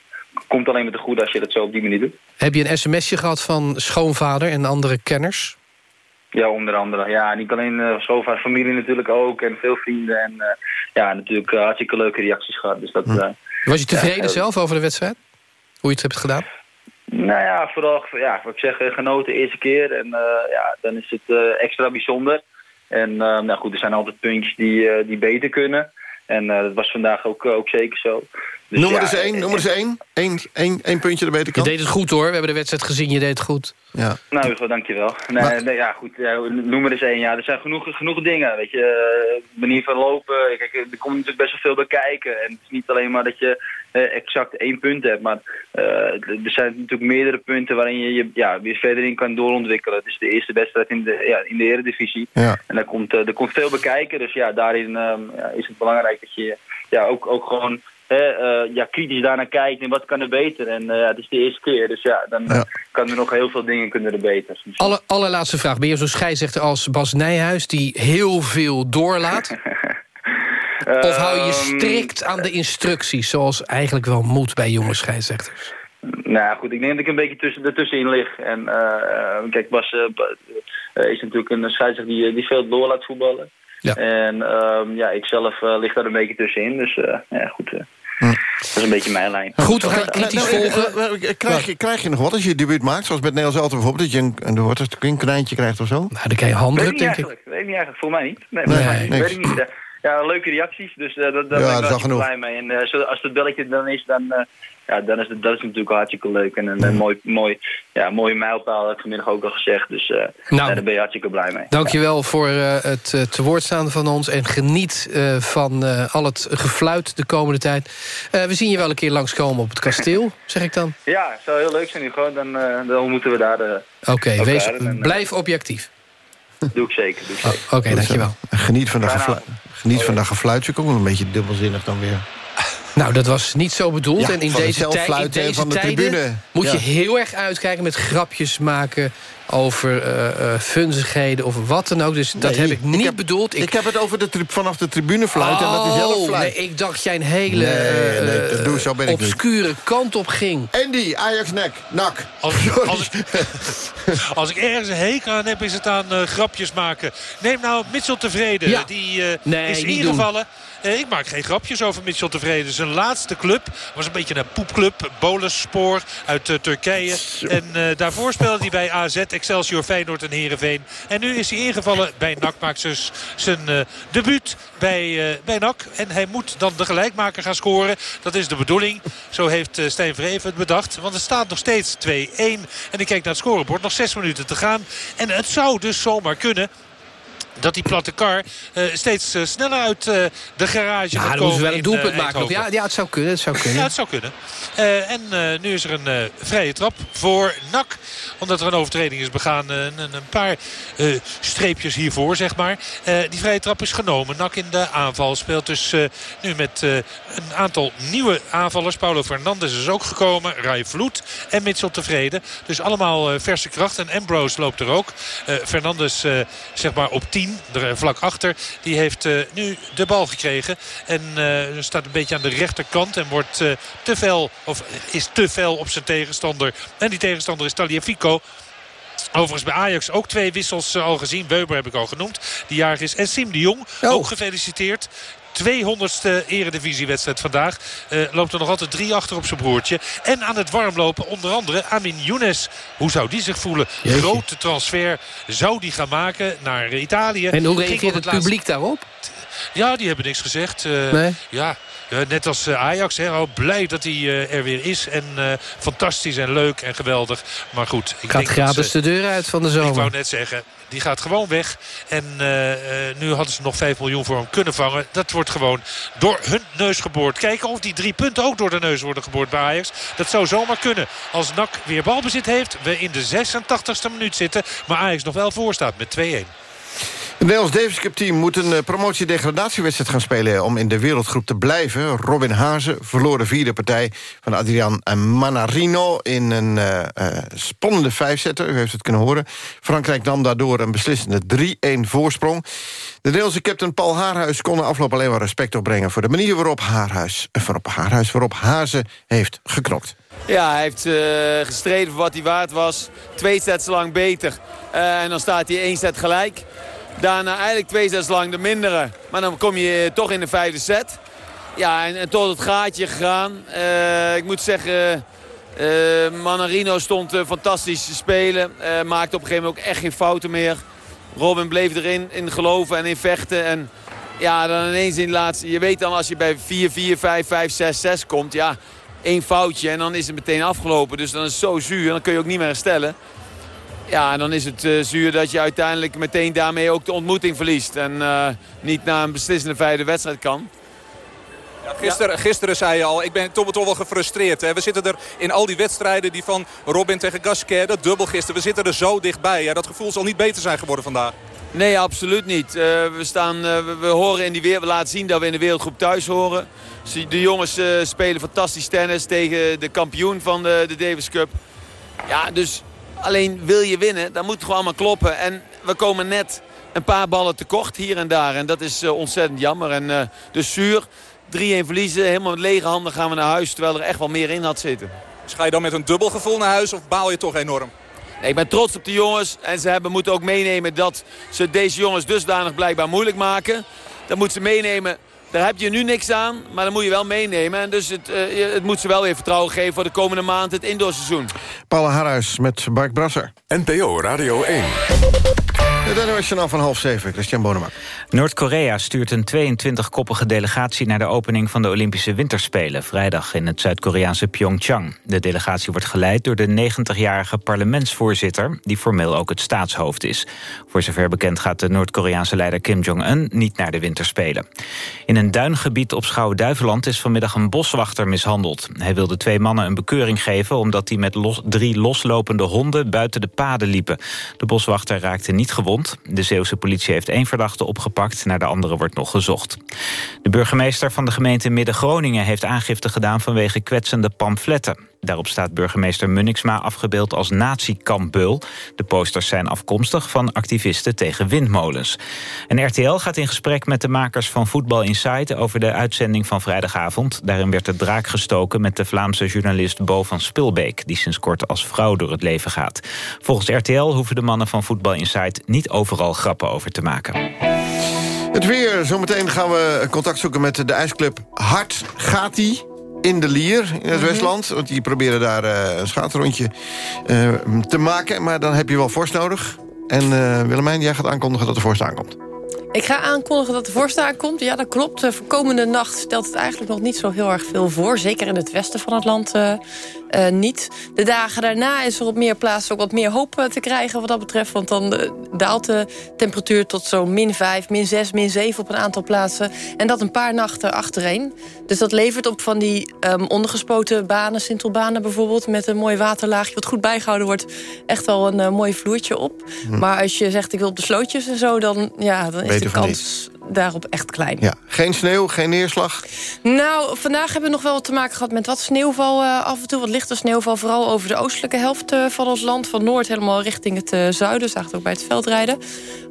komt alleen maar te goed als je dat zo op die manier doet. Heb je een sms'je gehad van schoonvader en andere kenners? Ja, onder andere. Ja, niet alleen uh, schoonvader, familie natuurlijk ook. En veel vrienden. En eh, ja, natuurlijk eh, hartstikke leuke reacties gehad. Dus dat, eh, Was je tevreden ja, zelf over de wedstrijd? Hoe je het hebt gedaan? Nou ja, vooral, ja, wat ik zeg, eh, genoten de eerste keer. En eh, ja, dan is het eh, extra bijzonder. En eh, nou goed, er zijn altijd puntjes die, eh, die beter kunnen. En eh, dat was vandaag ook, ook zeker zo. Dus noem er ja, eens één, eh, noem er eens één. Eén, één, één puntje beter Je kan. deed het goed hoor, we hebben de wedstrijd gezien, je deed het goed. Ja. Nou, Hugo, dankjewel. Nee, nee, ja, goed, ja, noem er eens één. Ja, er zijn genoeg, genoeg dingen, weet je. Eh, manier van lopen, kijk, er komt natuurlijk best wel veel bij kijken. En het is niet alleen maar dat je eh, exact één punt hebt, maar eh, er zijn natuurlijk meerdere punten waarin je je ja, weer verder in kan doorontwikkelen. Het is de eerste wedstrijd in de, ja, in de eredivisie. Ja. En daar komt, eh, er komt veel bij kijken, dus ja, daarin ehm, ja, is het belangrijk dat je ja, ook, ook gewoon hè, eh, ja, kritisch daarnaar kijkt en wat kan er beter. En eh, ja, het is de eerste keer, dus ja, dan eh, kan er nog heel veel dingen kunnen er beter. Dus, Alle, allerlaatste vraag. Ben je zo'n scheidsrechter als Bas Nijhuis... die heel veel doorlaat? [laughs] of hou je Ehm, strikt aan de instructies... zoals eigenlijk wel moet bij jonge scheidsrechters? Nou ja, goed, ik denk dat ik een beetje tussen, ertussenin lig. En eh, eh, kijk, Bas eh, Ba- eh, is natuurlijk een scheidsrechter die, eh, die veel door laat voetballen. Ja. En ehm, ja, ik zelf eh, lig daar een beetje tussenin. Dus eh, ja, goed, eh, dat is een beetje mijn lijn. Goed, we gaan kritisch Nou, eh, volgen. eh, eh, Krijg je, krijg je nog wat als je je debuut maakt? Zoals met Nederlands Elftal bijvoorbeeld, dat je een, een, een, een knijntje krijgt of zo? Nou, dan krijg je handdruk, ik niet denk ik. eigenlijk. Weet ik niet eigenlijk. Voor mij niet. Nee, Nee, niet. niks. Weet ik niet. Ja, leuke reacties. Dus eh, dat, daar Ja, ben dat ik wel genoeg. blij mee. En eh, zo- als het belletje dan is, dan, eh, ja, dan is het, dat is natuurlijk hartstikke leuk. En een, een mooi, mooi, ja, mooie mijlpaal, heb ik vanmiddag ook al gezegd. Dus eh Nou. ja, daar ben je hartstikke blij mee. Dankjewel voor eh, het te woord staan van ons. En geniet eh, van eh, al het gefluit de komende tijd. Eh, we zien je wel een keer langskomen op het kasteel, [laughs] zeg ik dan. Ja, het zou heel leuk zijn, Hugo. Dan, eh dan ontmoeten we daar de... Oké, elkaar. wees- En, blijf objectief. Doe ik zeker, doe ik zeker. Oké, dankjewel. Geniet van Fijne gefluit. Geniet van dat gefluitje. Een beetje dubbelzinnig dan weer. Nou, dat was niet zo bedoeld. Ja, en in deze, tij- in deze van de tijden tribune. moet je heel erg uitkijken met grapjes maken over eh eh, funzigheden of wat dan ook. Dus dat Nee, heb ik niet heb- bedoeld. Ik heb het over de vanaf de tribune fluiten en dat is zelf Oh, fluit. nee, ik dacht jij een hele Nee, eh, nee, dat doe- zo ben ik niet. obscure kant op ging. Andy, Ajax nek, nak. Als, als, ik, [laughs] als ik ergens een hekel aan heb, is het aan grapjes maken. Neem nou Mitchell Tevreden. Ja. Die eh, Nee, is ingevallen. Ik maak geen grapjes over Mitchell Tevreden. Zijn laatste club was een beetje een poepclub. Bolenspoor uit eh, Turkije. En eh, daarvoor speelde hij bij AZ, Excelsior, Feyenoord en Heerenveen. En nu is hij ingevallen bij NAC. Maakt dus zijn eh, debuut bij, bij NAC. En hij moet dan de gelijkmaker gaan scoren. Dat is de bedoeling. Zo heeft Stijn Vreven het bedacht. Want het staat nog steeds 2-1. En ik kijk naar het scorebord. Nog zes minuten te gaan. En het zou dus zomaar kunnen dat die platte kar eh, steeds eh, sneller uit eh, de garage Ja, gaat komen we wel een doelpunt maken. Ja, ja, het zou kunnen. Het zou kunnen. Ja, het zou kunnen. En nu is er een vrije trap voor NAC. Omdat er een overtreding is begaan. een, een paar streepjes hiervoor, zeg maar. Die vrije trap is genomen. NAC in de aanval speelt dus nu met een aantal nieuwe aanvallers. Paulo Fernandes is ook gekomen. Rai Vloed en Mitchell tevreden. Dus allemaal verse kracht. En Ambrose loopt er ook. Fernandes zeg maar op 10. Er eh, vlak achter. Die heeft eh, nu de bal gekregen. En eh, staat een beetje aan de rechterkant. En wordt te fel, of is te fel op zijn tegenstander. En die tegenstander is Taliafico. Overigens bij Ajax ook twee wissels al gezien. Weber heb ik al genoemd. Die jarig is. En Sim de Jong, ook gefeliciteerd. 200ste eredivisiewedstrijd vandaag. Eh, loopt er nog altijd drie achter op zijn broertje. En aan het warmlopen onder andere Amin Younes. Hoe zou die zich voelen? Jeetje. Grote transfer zou die gaan maken naar Italië. En hoe reageert het laatste- publiek daarop? Ja, die hebben niks gezegd. Eh, Nee? Ja, eh, net als eh, Ajax. Hè, al blij dat hij er weer is. En fantastisch en leuk en geweldig. Maar goed. Ik Gaat denk dat gratis ze- de deur uit van de ik wou zomer. net zeggen, die gaat gewoon weg. En nu hadden ze nog 5 miljoen voor hem kunnen vangen. Dat wordt gewoon door hun neus geboord. Kijken of die drie punten ook door de neus worden geboord bij Ajax. Dat zou zomaar kunnen. Als NAC weer balbezit heeft, we in de 86e minuut zitten. Maar Ajax nog wel voor staat met 2-1. Het Nederlands Davis Cup team moet een eh, promotie-degradatiewedstrijd gaan spelen... om in de wereldgroep te blijven. Robin Hazen verloor de vierde partij van Adrian Manarino... in een eh, spannende vijfzetter, u heeft het kunnen horen. Frankrijk nam daardoor een beslissende 3-1 voorsprong. De Nederlandse captain Paul Haarhuis kon de afloop alleen maar respect opbrengen... voor de manier waarop Haarhuis, waarop Haarhuis waarop Hazen heeft geknokt. Ja, hij heeft gestreden voor wat hij waard was. Twee sets lang beter. En dan staat hij één set gelijk. Daarna eigenlijk twee sets lang de mindere. Maar dan kom je toch in de vijfde set. Ja, en, en tot het gaatje gegaan. Eh, ik moet zeggen, eh, Manarino stond eh, fantastisch te spelen. Eh, maakte op een gegeven moment ook echt geen fouten meer. Robin bleef erin in geloven en in vechten. En ja, dan ineens in de laatste... Je weet dan als je bij 4, 4, 5, 5, 6, 6 komt... Ja, één foutje en dan is het meteen afgelopen. Dus dan is het zo zuur. Dan kun je ook niet meer herstellen. Ja, en dan is het eh, zuur dat je uiteindelijk meteen daarmee ook de ontmoeting verliest. En eh, niet naar een beslissende vijfde wedstrijd kan. Gisteren, gisteren zei je al, ik ben toch, toch wel gefrustreerd. Hè. We zitten er in al die wedstrijden die van Robin tegen Gasquet, dat dubbel gisteren. We zitten er zo dichtbij. Ja, dat gevoel zal niet beter zijn geworden vandaag. Nee, absoluut niet. Eh, we, staan, we, we horen in die wereld, we laten zien dat we in de wereldgroep thuis horen. De jongens spelen fantastisch tennis tegen de kampioen van de, de Davis Cup. Ja, dus alleen wil je winnen, dan moet het gewoon allemaal kloppen. En we komen net een paar ballen tekort hier en daar. En dat is eh, ontzettend jammer. En eh, dus zuur, 3-1 verliezen, helemaal met lege handen gaan we naar huis. Terwijl er echt wel meer in had zitten. Dus ga je dan met een dubbel gevoel naar huis of baal je toch enorm? Nee, ik ben trots op de jongens. En ze hebben, moeten ook meenemen dat ze deze jongens dusdanig blijkbaar moeilijk maken. Dat moeten ze meenemen. Daar heb je nu niks aan, maar dat moet je wel meenemen. En dus het, eh, je- het moet ze wel weer vertrouwen geven voor de komende maand, het indoorseizoen. Paul Haarhuis met Mark Brasser. NPO Radio 1. NOS van half zeven, Christian Bonema. Noord-Korea stuurt een 22-koppige delegatie... naar de opening van de Olympische Winterspelen... vrijdag in het Zuid-Koreaanse Pyeongchang. De delegatie wordt geleid door de 90-jarige parlementsvoorzitter... die formeel ook het staatshoofd is. Voor zover bekend gaat de Noord-Koreaanse leider Kim Jong-un... niet naar de Winterspelen. In een duingebied op Schouwen-Duiveland... is vanmiddag een boswachter mishandeld. Hij wilde twee mannen een bekeuring geven... omdat die met los- drie loslopende honden buiten de paden liepen. De boswachter raakte niet gewond. De Zeeuwse politie heeft één verdachte opgepakt. Naar de andere wordt nog gezocht. De burgemeester van de gemeente Midden-Groningen... heeft aangifte gedaan vanwege kwetsende pamfletten. Daarop staat burgemeester Munniksma afgebeeld als nazi-kampbeul. De posters zijn afkomstig van activisten tegen windmolens. En RTL gaat in gesprek met de makers van Voetbal Insight... over de uitzending van vrijdagavond. Daarin werd de draak gestoken met de Vlaamse journalist Bo van Spilbeek... die sinds kort als vrouw door het leven gaat. Volgens RTL hoeven de mannen van Voetbal Insight... niet overal grappen over te maken. Het weer. Zometeen gaan we contact zoeken met de ijsclub Hart Gati in de Lier in het Westland. Want die proberen daar eh, een schaatsrondje eh, te maken. Maar dan heb je wel vorst nodig. En eh, Willemijn, jij gaat aankondigen dat de vorst aankomt. Ik ga aankondigen dat de vorst aankomt. Ja, dat klopt. Voor komende nacht stelt het eigenlijk nog niet zo heel erg veel voor. Zeker in het westen van het land eh, niet. De dagen daarna is er op meer plaatsen ook wat meer hoop eh, te krijgen wat dat betreft. Want dan eh, daalt de temperatuur tot zo'n min 5, min 6, min 7 op een aantal plaatsen. En dat een paar nachten achtereen. Dus dat levert op van die ehm, ondergespoten banen, sintelbanen bijvoorbeeld... met een mooi waterlaagje wat goed bijgehouden wordt... echt wel een mooi vloertje op. Hm. Maar als je zegt ik wil op de slootjes en zo... dan, ja, dan is de kans daarop echt klein. Ja. Geen sneeuw, geen neerslag. Nou, vandaag hebben we nog wel te maken gehad met wat sneeuwval eh, af en toe. Wat lichte sneeuwval, vooral over de oostelijke helft eh, van ons land. Van noord helemaal richting het eh, zuiden. Zagen het ook bij het veldrijden.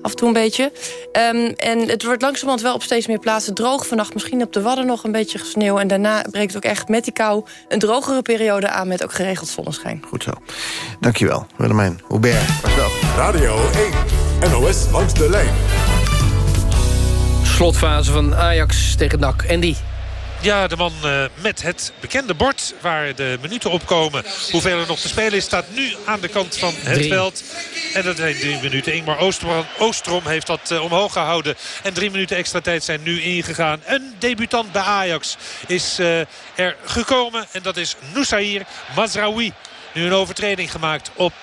Af en toe een beetje. Ehm, en het wordt langzamerhand wel op steeds meer plaatsen droog. Vannacht misschien op de Wadden nog een beetje sneeuw. En daarna breekt ook echt met die kou een drogere periode aan... met ook geregeld zonneschijn. Goed zo. Dankjewel, Willemijn. Hubert, was dat? Radio 1, NOS langs de lijn. Slotfase van Ajax tegen NAC. Andy. Ja, de man eh, met het bekende bord waar de minuten op komen. Hoeveel er nog te spelen is, staat nu aan de kant van het Drie. veld. En dat zijn drie minuten. Ingmar Oostrom, Oostrom heeft dat eh, omhoog gehouden. En drie minuten extra tijd zijn nu ingegaan. Een debutant bij Ajax is eh, er gekomen. En dat is Noussair Mazraoui. Nu een overtreding gemaakt op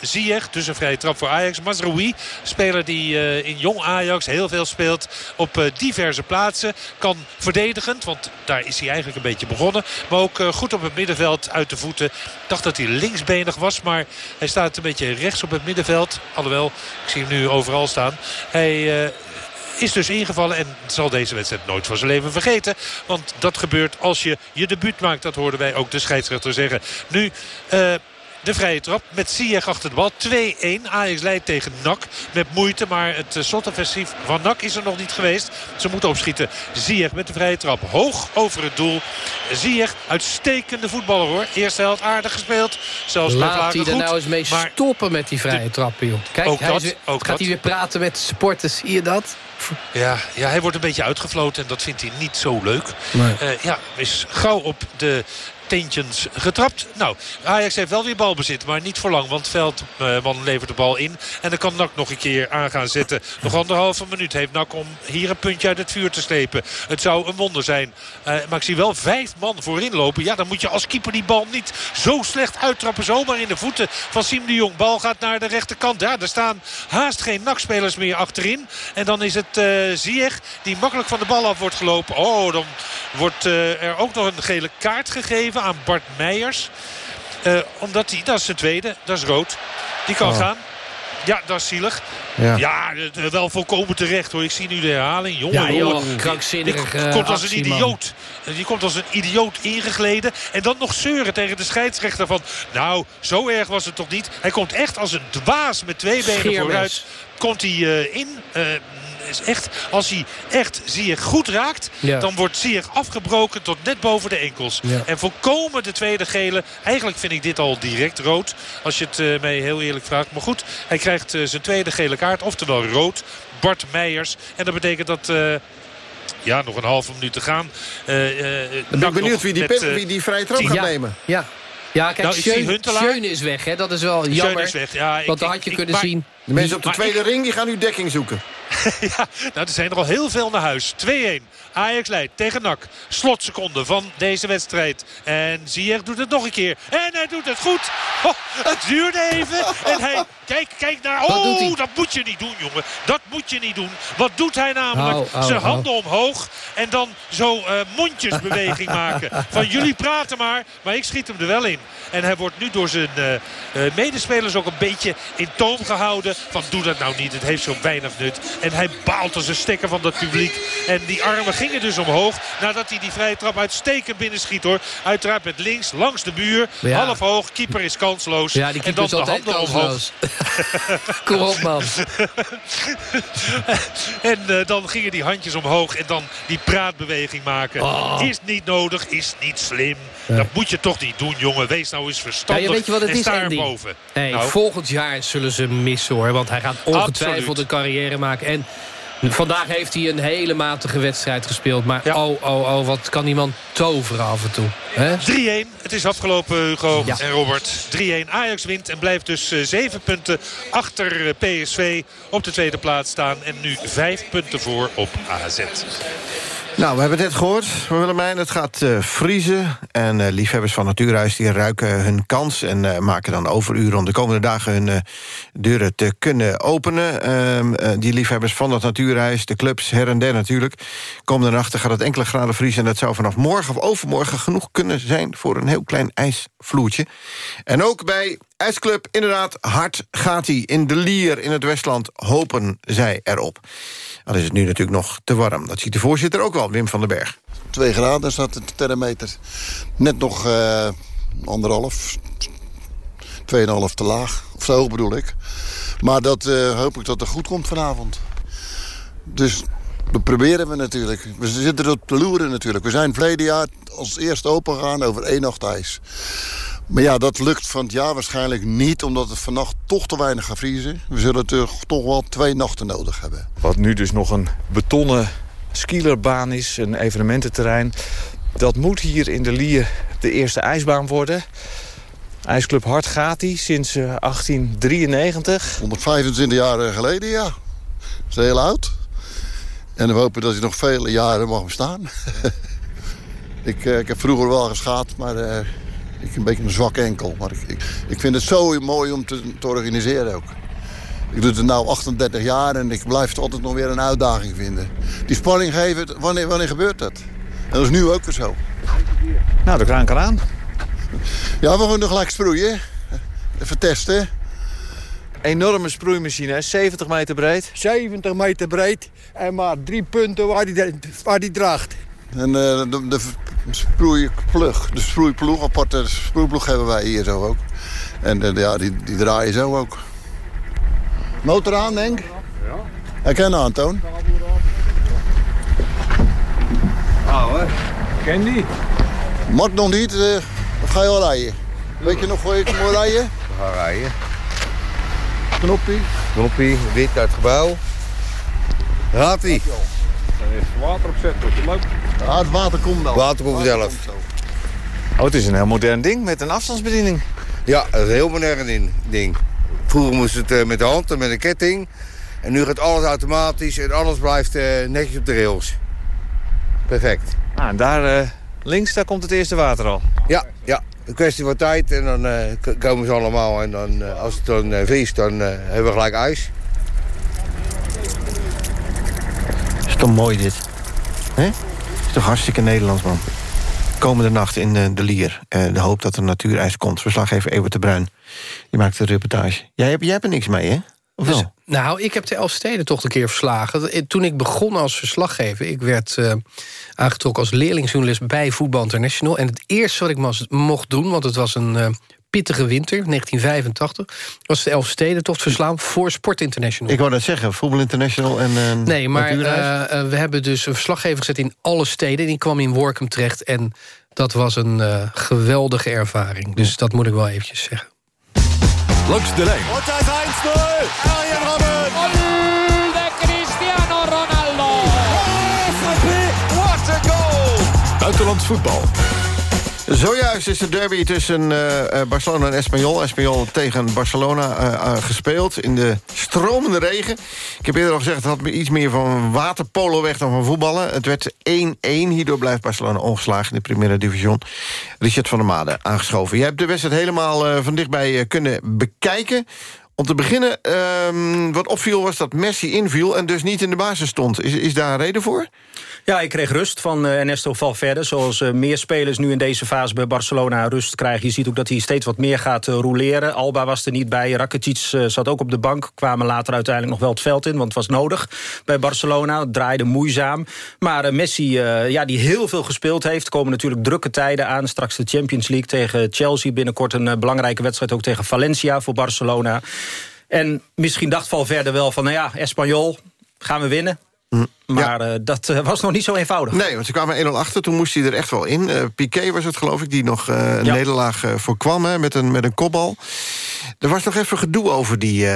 Ziyech. Dus een vrije trap voor Ajax. Mazraoui, speler die eh, in jong Ajax heel veel speelt. Op eh, diverse plaatsen. Kan verdedigend, want daar is hij eigenlijk een beetje begonnen. Maar ook goed op het middenveld uit de voeten. Dacht dat hij linksbenig was. Maar hij staat een beetje rechts op het middenveld. Alhoewel, ik zie hem nu overal staan. Hij... is dus ingevallen en zal deze wedstrijd nooit van zijn leven vergeten. Want dat gebeurt als je je debuut maakt. Dat hoorden wij ook de scheidsrechter zeggen. Nu... eh, de vrije trap met Ziyech achter de bal. 2-1. Ajax leidt tegen NAC met moeite. Maar het eh, slotoffensief van NAC is er nog niet geweest. Ze moeten opschieten. Ziyech met de vrije trap. Hoog over het doel. Ziyech, uitstekende voetballer hoor. Eerste helft aardig gespeeld. Zelfs Laat hij er nou eens mee Maar stoppen met die vrije trappen, joh. Kijk, Ook hij dat, weer- ook gaat dat. hij weer praten met supporters, zie je dat? Ja, ja, hij wordt een beetje uitgefloten en dat vindt hij niet zo leuk. Nee. Eh, ja, is gauw op de teentjes getrapt. Nou, Ajax heeft wel weer balbezit, maar niet voor lang. Want Veldman levert de bal in. En dan kan NAC nog een keer aan gaan zetten. Nog anderhalve minuut heeft NAC om hier een puntje uit het vuur te slepen. Het zou een wonder zijn. Eh, maar ik zie wel vijf man voorin lopen. Ja, dan moet je als keeper die bal niet zo slecht uittrappen. Zomaar in de voeten van Siem de Jong. Bal gaat naar de rechterkant. Ja, er staan haast geen NAC-spelers meer achterin. En dan is het eh Ziyech die makkelijk van de bal af wordt gelopen. Oh, dan wordt eh, er ook nog een gele kaart gegeven aan Bart Meijers. Eh, omdat hij, dat is de tweede, dat is rood. Die kan Oh. gaan. Ja, dat is zielig. Ja. Ja, eh, wel volkomen terecht hoor. Ik zie nu de herhaling. Jongen, Ja, joh, jongen. krankzinnige, Die eh, komt als een idioot. Eh, Die komt als een idioot ingegleden. En dan nog zeuren tegen de scheidsrechter van... Nou, zo erg was het toch niet. Hij komt echt als een dwaas met twee benen Scheermes. vooruit. Komt hij in. Is echt, als hij echt Ziyech goed raakt... Ja. dan wordt Ziyech afgebroken tot net boven de enkels. Ja. En volkomen de tweede gele. Eigenlijk vind ik dit al direct rood. Als je het eh, mij heel eerlijk vraagt. Maar goed, hij krijgt eh, zijn tweede gele kaart. Oftewel rood. Bart Meijers. En dat betekent dat... eh, ja, nog een halve minuut te gaan. Eh, eh, Dan ben ik benieuwd wie die, met, wie die vrije trap gaat Ja. nemen. Ja. Ja, kijk, Nou, ik is weg, hè? Dat is wel jammer. is weg, ja, ik- want dan ik- had je ik- kunnen maar- zien... De mensen op de tweede ring die gaan nu dekking zoeken. [laughs] ja, nou, er zijn er al heel veel naar huis. 2-1. Ajax leidt tegen NAC. Slotseconde van deze wedstrijd. En Ziyech doet het nog een keer. En hij doet het goed. Oh, het duurde even. En hij... Kijk, kijk naar... Oh, dat moet je niet doen, jongen. Dat moet je niet doen. Wat doet hij namelijk? Au, au, Zijn au. handen omhoog. En dan zo eh, mondjesbeweging maken. Van jullie praten maar. Maar ik schiet hem er wel in. En hij wordt nu door zijn eh, eh, medespelers ook een beetje in toom gehouden. Van doe dat nou niet. Het heeft zo weinig nut. En hij baalt als een stekker van dat publiek. En die armen gingen dus omhoog. Nadat hij die vrije trap uitstekend binnenschiet hoor. Uiteraard met links langs de muur. Ja. Half hoog. Keeper is kansloos. Ja, die en keeper dan is de handen omhoog. kansloos. [laughs] Kom op, man. [laughs] en eh, dan gingen die handjes omhoog en dan die praatbeweging maken. Oh. Is niet nodig, is niet slim. Ja. Dat moet je toch niet doen, jongen. Wees nou eens verstandig je weet je wat het en is, sta erboven. Hey, Nou, Volgend jaar zullen ze missen, hoor. Want hij gaat ongetwijfeld Absoluut. een carrière maken. En vandaag heeft hij een hele matige wedstrijd gespeeld. Maar oh, oh, oh, wat kan die man toveren af en toe. hè? 3-1. Het is afgelopen, Hugo Ja. en Robert. 3-1. Ajax wint en blijft dus eh, 7 punten achter eh, PSV op de tweede plaats staan. En nu 5 punten voor op AZ. Nou, we hebben het net gehoord, Willemijn. Het gaat eh, vriezen. En eh, liefhebbers van Natuurhuis die ruiken hun kans... en eh, maken dan overuren om de komende dagen hun deuren te kunnen openen. Ehm, eh, die liefhebbers van dat Natuurhuis, de clubs her en der natuurlijk... komende nachten gaat het enkele graden vriezen... en dat zou vanaf morgen of overmorgen genoeg kunnen zijn... voor een heel klein ijsvloertje. En ook bij IJsclub, inderdaad, hard gaat hij. In de Lier in het Westland hopen zij erop. Al is het nu natuurlijk nog te warm. Dat ziet de voorzitter ook wel, Wim van den Berg. 2 graden staat de thermometer. Net nog eh anderhalf, 2,5 te laag. Of zo hoog bedoel ik. Maar dat eh, hoop ik dat het goed komt vanavond. Dus dat proberen we natuurlijk. We zitten er op de loeren natuurlijk. We zijn verleden jaar als eerste open gegaan over één nacht ijs. Maar ja, dat lukt van het jaar waarschijnlijk niet... omdat het vannacht toch te weinig gaat vriezen. We zullen toch, toch wel twee nachten nodig hebben. Wat nu dus nog een betonnen skierbaan is, een evenemententerrein. Dat moet hier in de Lier de eerste ijsbaan worden. IJsclub Hart gaat die sinds eh, 1893. 125 jaar geleden, ja. Dat is heel oud. En we hopen dat hij nog vele jaren mag bestaan. [laughs] ik, eh, ik heb vroeger wel geschaat, maar eh, ik heb een beetje een zwak enkel. Maar ik, ik, ik vind het zo mooi om te, te organiseren ook. Ik doe het nu 38 jaar en ik blijf het altijd nog weer een uitdaging vinden. Die spanning geven, wanneer, wanneer gebeurt dat? En dat is nu ook weer zo. Nou, de kraan kan aan. Ja, we gaan nog gelijk sproeien. Even testen. Enorme sproeimachine, hè? 70 meter breed. 70 meter breed en maar drie punten waar die, waar die draagt. En eh, de, de sproeiplug, de sproeiploeg, aparte sproeiploeg hebben wij hier zo ook. En eh, ja, die, die draaien zo ook. Motor aan, denk ik? Ja. Herken aan, Toon? Nou, hè. Ken die? Mag nog niet, eh, of ga je al rijden? Weet je nog waar je moet rijden? We gaan rijden. Knoppie. Knoppie, wit uit het gebouw. Gaat ie. Er is water op zet, wordt leuk. Ja, het water komt dan. Water komt zelf. Oh, het is een heel modern ding met een afstandsbediening. Ja, dat is een heel modern ding- ding. Vroeger moest het eh, met de hand en met een ketting. En nu gaat alles automatisch en alles blijft eh, netjes op de rails. Perfect. Ah, en daar eh, links, daar komt het eerste water al. Ja, ja. Een kwestie van tijd en dan eh, komen ze allemaal. En dan, eh, als het dan eh, vriest, dan hebben we gelijk ijs. Is toch mooi dit? Hè? Is toch hartstikke Nederlands, man. Komende nacht in de Lier. De hoop dat er natuurijs komt. Verslaggever Evert de Bruin. Die maakt de reportage. Jij, hebt, jij hebt er niks mee, hè? Of Dus, wel? nou, ik heb de Elfstedentocht een keer verslagen. Eh, Toen ik begon als verslaggever... ik werd eh, aangetrokken als leerlingsjournalist bij Voetbal International... en het eerste wat ik mas- mocht doen, want het was een eh, pittige winter... 1985, was de Elfstedentocht verslaan voor Sport International. Ik wou dat zeggen, Voetbal International en eh Nee, maar we hebben dus een verslaggever gezet in alle steden. En die kwam in Workum terecht. En dat was een geweldige ervaring. Dus dat moet ik wel eventjes zeggen. Langs de lijn. Und das 1-0. Arjen Robben. Gol de Cristiano Ronaldo. Oh, What a goal. Buitenlands voetbal. Zojuist is de derby tussen eh, eh, Barcelona en Espanyol. Espanyol tegen Barcelona eh, gespeeld in de stromende regen. Ik heb eerder al gezegd, het had iets meer van waterpolo weg dan van voetballen. Het werd 1-1. Hierdoor blijft Barcelona ongeslagen in de Primera Division. Richard van der Made aangeschoven. Jij hebt de wedstrijd helemaal van dichtbij kunnen bekijken. Om te beginnen, ehm, wat opviel was dat Messi inviel... en dus niet in de basis stond. Is, is daar een reden voor? Ja, ik kreeg rust van eh, Ernesto Valverde. Zoals eh, meer spelers nu in deze fase bij Barcelona rust krijgen. Je ziet ook dat hij steeds wat meer gaat uh, roleren. Alba was er niet bij. Rakitic zat ook op de bank. Kwamen later uiteindelijk nog wel het veld in, want het was nodig bij Barcelona. Het draaide moeizaam. Maar Messi, ja, die heel veel gespeeld heeft... komen natuurlijk drukke tijden aan. Straks de Champions League tegen Chelsea. Binnenkort een belangrijke wedstrijd ook tegen Valencia voor Barcelona. En misschien dacht Valverde wel van, nou ja, Espanyol, gaan we winnen. Maar ja. uh, dat uh, was nog niet zo eenvoudig. Nee, want ze kwamen 1-0 achter, toen moest hij er echt wel in. Uh, Piqué was het, geloof ik, die nog een ja. nederlaag voorkwam hè, met, een, met een kopbal. Er was nog even gedoe over die...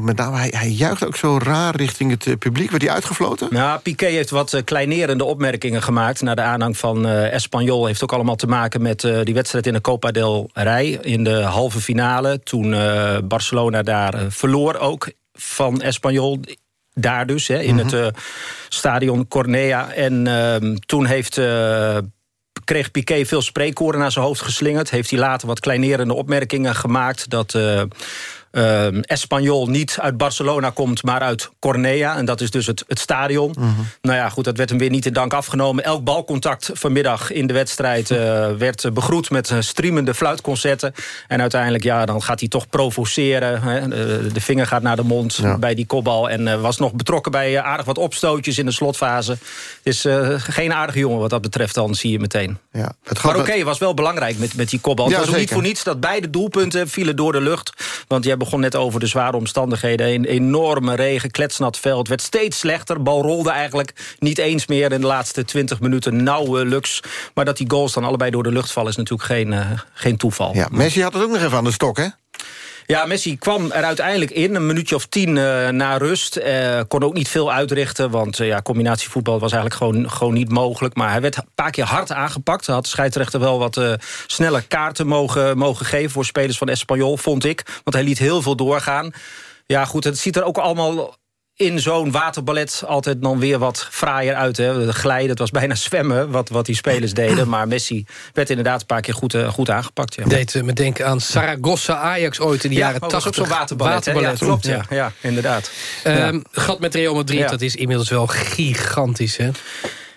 met name, hij, hij juicht ook zo raar richting het publiek. Werd hij uitgefloten? Ja, Piqué heeft wat kleinerende opmerkingen gemaakt... naar de aanhang van Espanyol. Heeft ook allemaal te maken met die wedstrijd in de Copa del Rey... in de halve finale, toen Barcelona daar verloor ook van Espanyol daar dus, hè, in mm -hmm. het uh, stadion Cornea. En uh, toen heeft, uh, kreeg Piqué veel spreekkoren naar zijn hoofd geslingerd. Heeft hij later wat kleinerende opmerkingen gemaakt... dat uh, Espanyol niet uit Barcelona komt, maar uit Cornea. En dat is dus het, het stadion. Mm -hmm. Nou ja, goed, dat werd hem weer niet in dank afgenomen. Elk balcontact vanmiddag in de wedstrijd uh, werd begroet met streamende fluitconcerten. En uiteindelijk, ja, dan gaat hij toch provoceren. Hè. De, de, vinger gaat naar de mond ja. bij die kopbal. En uh, was nog betrokken bij aardig wat opstootjes in de slotfase. Uh, geen aardige jongen wat dat betreft, dan zie je meteen. Ja, het maar oké, okay, was wel belangrijk met, met die kopbal. Ja, het was ook niet voor niets dat beide doelpunten vielen door de lucht. Want jij begon net over de zware omstandigheden. Een enorme regen, kletsnat veld. werd steeds slechter. Bal rolde eigenlijk niet eens meer in de laatste 20 minuten nauwelijks. Maar dat die goals dan allebei door de lucht vallen... is natuurlijk geen, uh, geen toeval. Ja, Messi had het ook nog even aan de stok, hè? Ja, Messi kwam er uiteindelijk in, een minuutje of tien uh, na rust. Uh, kon ook niet veel uitrichten, want uh, ja, combinatievoetbal was eigenlijk gewoon, gewoon niet mogelijk. Maar hij werd een paar keer hard aangepakt. Hij had de scheidsrechter wel wat snelle kaarten mogen, mogen geven... voor spelers van Espanyol, vond ik. Want hij liet heel veel doorgaan. Ja, goed, het ziet er ook allemaal in zo'n waterballet altijd dan weer wat fraaier uit. Hè. Glijden, het was bijna zwemmen wat, wat die spelers [clears throat] deden. Maar Messi werd inderdaad een paar keer goed, uh, goed aangepakt. Ja. Deed uh, me denken aan Saragossa Ajax ooit in de ja, jaren 80. ook zo'n waterballet. waterballet ja, klopt, ja. ja. inderdaad. Um, gat met Real Madrid, dat is inmiddels wel gigantisch, hè?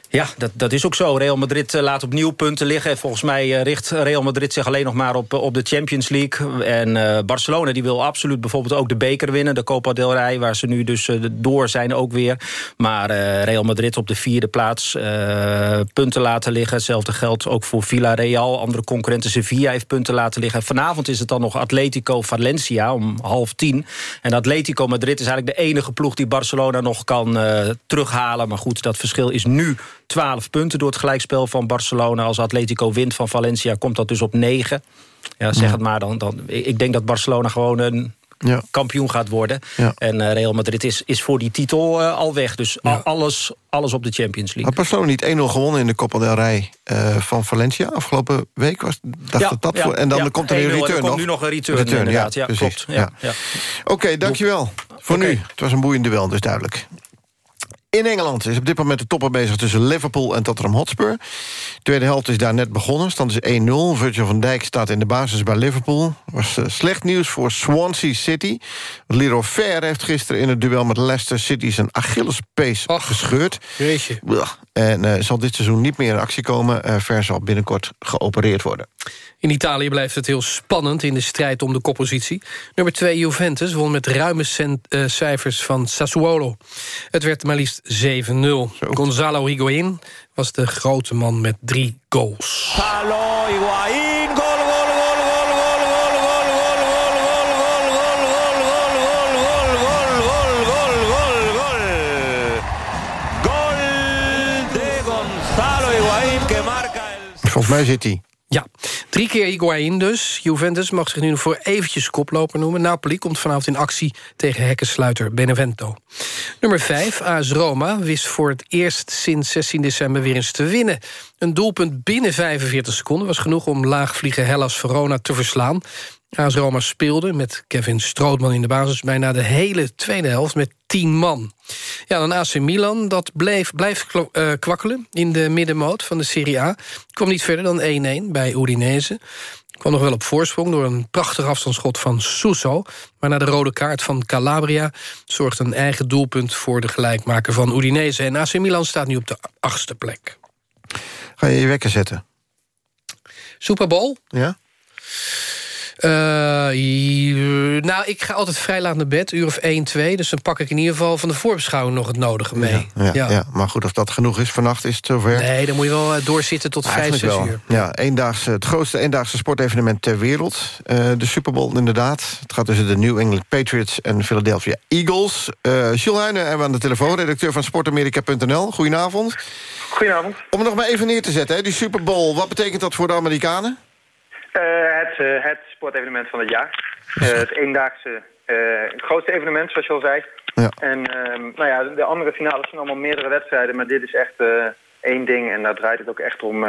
Ja, dat, dat is ook zo. Real Madrid uh, laat opnieuw punten liggen. Volgens mij uh, richt Real Madrid zich alleen nog maar op, op de Champions League. En Barcelona die wil absoluut bijvoorbeeld ook de beker winnen. De Copa del Rey, waar ze nu dus door zijn ook weer. Maar Real Madrid op de vierde plaats punten laten liggen. Hetzelfde geldt ook voor Villarreal. Andere concurrenten Sevilla heeft punten laten liggen. Vanavond is het dan nog Atletico Valencia om half tien. En Atletico Madrid is eigenlijk de enige ploeg die Barcelona nog kan terughalen. Maar goed, dat verschil is nu 12 punten door het gelijkspel van Barcelona. Als Atletico wint van Valencia, komt dat dus op 9. Ja, zeg ja. het maar dan, dan. Ik denk dat Barcelona gewoon een ja. kampioen gaat worden. Ja. En uh, Real Madrid is, is voor die titel uh, al weg. Dus ja. alles, alles op de Champions League. Had Barcelona niet 1-0 gewonnen in de Copa del Rey uh, van Valencia afgelopen week? Was, dacht ja, dat voor, en dan komt er een return er komt nu nog een return, return inderdaad. Ja. Oké, okay, dankjewel. Voor okay. nu. Het was een boeiend duel, dus duidelijk. In Engeland is op dit moment de topper bezig tussen Liverpool en Tottenham Hotspur. De tweede helft is daar net begonnen. Stand is 1-0. Virgil van Dijk staat in de basis bij Liverpool. Was uh, slecht nieuws voor Swansea City. Leroy Fair heeft gisteren in het duel met Leicester City... zijn Achillespees gescheurd. Jeetje. En uh, zal dit seizoen niet meer in actie komen. Uh, Fair zal binnenkort geopereerd worden. In Italië blijft het heel spannend in de strijd om de koppositie. Nummer 2 Juventus won met ruime cent, uh, cijfers van Sassuolo. Het werd maar liefst 7-0. Gonzalo Higuain was de grote man met drie goals. Palo Higuain, Volgens mij zit hij. Ja, drie keer Higuain dus. Juventus mag zich nu voor eventjes koploper noemen. Napoli komt vanavond in actie tegen hekkensluiter Benevento. Nummer 5, AS Roma, wist voor het eerst sinds 16 december weer eens te winnen. Een doelpunt binnen 45 seconden was genoeg om laagvliegen Hellas Verona te verslaan. AS Roma speelde met Kevin Strootman in de basis... bijna de hele tweede helft met 10 man. Ja, dan AC Milan, dat bleef, blijft eh, kwakkelen in de middenmoot van de Serie A. Kwam niet verder dan 1-1 bij Udinese. Kwam nog wel op voorsprong door een prachtig afstandsschot van Suso. Maar na de rode kaart van Calabria... zorgt een eigen doelpunt voor de gelijkmaker van Udinese. En AC Milan staat nu op de achtste plek. Ga je je wekker zetten? Super Bowl? Ja? Eh, nou, ik ga altijd vrij laat naar bed, uur of 1, 2. Dus dan pak ik in ieder geval van de voorbeschouwing nog het nodige mee. Ja, ja. maar goed, of dat genoeg is, vannacht is het zover. Nee, dan moet je wel eh, doorzitten tot 5, Eigenlijk 6 wel. uur. Ja, eendaagse, het grootste eendaagse sportevenement ter wereld. Eh, de Super Bowl inderdaad. Het gaat tussen de New England Patriots en Philadelphia Eagles. Eh Jules Heijnen hebben we aan de telefoon, redacteur van sportamerika.nl. Goedenavond. Goedenavond. Om het nog maar even neer te zetten, hè, die Super Bowl. Wat betekent dat voor de Amerikanen? Eh, het, eh, het sportevenement van het jaar. Eh, het eendaagse, het grootste evenement, zoals je al zei. En ehm, nou ja, de andere finales zijn allemaal meerdere wedstrijden, maar dit is echt één ding en daar draait het ook echt om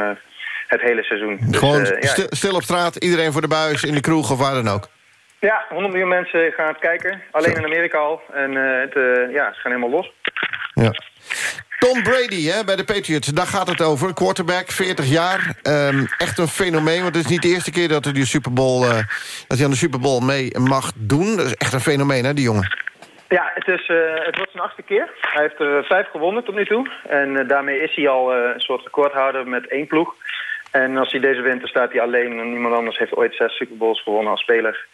het hele seizoen. Dus, Gewoon ja, stil, op straat, iedereen voor de buis, in de kroeg of waar dan ook. ja, 100 miljoen mensen gaan het kijken, alleen in Amerika al. En het, ja, ze gaan helemaal los. Ja. Tom Brady hè, bij de Patriots, daar gaat het over. Quarterback, 40 jaar. Ehm, echt een fenomeen, want het is niet de eerste keer dat hij, Super Bowl, eh, dat hij aan de Super Bowl mee mag doen. Dat is echt een fenomeen, hè, die jongen. Ja, het, is, eh, het wordt zijn achtste keer. Hij heeft er vijf gewonnen tot nu toe. En eh, daarmee is hij al eh, een soort recordhouder met één ploeg. En als hij deze wint, dan staat hij alleen. En niemand anders heeft ooit zes Super Bowls gewonnen als speler.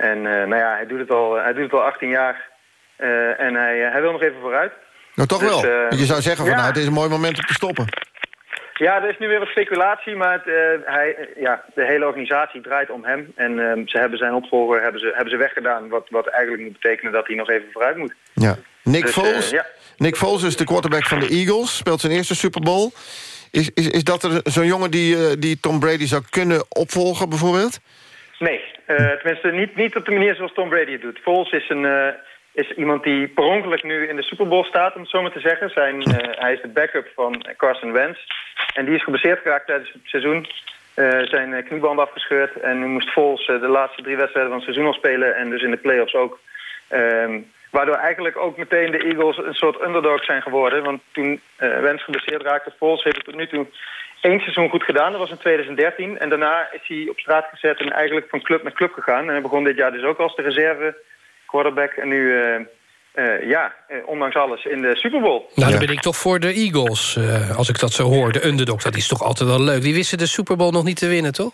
En eh, nou ja, hij doet het al, hij doet het al 18 jaar. Eh, en hij, eh, hij wil nog even vooruit. Nou, toch Dus, wel. eh, je zou zeggen, van, ja. nou, het is een mooi moment om te stoppen. Ja, er is nu weer wat speculatie, maar het, eh, hij, eh, ja, de hele organisatie draait om hem. En ze hebben zijn opvolger hebben ze, hebben ze weggedaan, wat, wat eigenlijk moet betekenen dat hij nog even vooruit moet. Ja. Nick Dus, Foles, ja. Nick Foles is de quarterback van de Eagles, speelt zijn eerste Super Bowl. Is, is, is dat er zo'n jongen die, die Tom Brady zou kunnen opvolgen, bijvoorbeeld? Nee, tenminste niet, niet op de manier zoals Tom Brady het doet. Foles is, een, is iemand die per ongeluk nu in de Super Bowl staat, om het zo maar te zeggen. Zijn, eh, hij is de backup van Carson Wentz. En die is geblesseerd geraakt tijdens het seizoen. Eh, zijn eh, knieband afgescheurd. En nu moest eh, de laatste drie wedstrijden van het seizoen al spelen. En dus in de playoffs ook. Ehm, waardoor eigenlijk ook meteen de Eagles een soort underdog zijn geworden. Want toen Wentz geblesseerd raakte, Foles heeft het tot nu toe één seizoen goed gedaan. Dat was in 2013. En daarna is hij op straat gezet en eigenlijk van club naar club gegaan. En hij begon dit jaar dus ook als de reserve quarterback. En nu, eh, eh, ja, eh, ondanks alles in de Super Bowl. Nou, dan ben ik toch voor de Eagles, eh, als ik dat zo hoor. De underdog, dat is toch altijd wel leuk. Die wisten de Super Bowl nog niet te winnen, toch?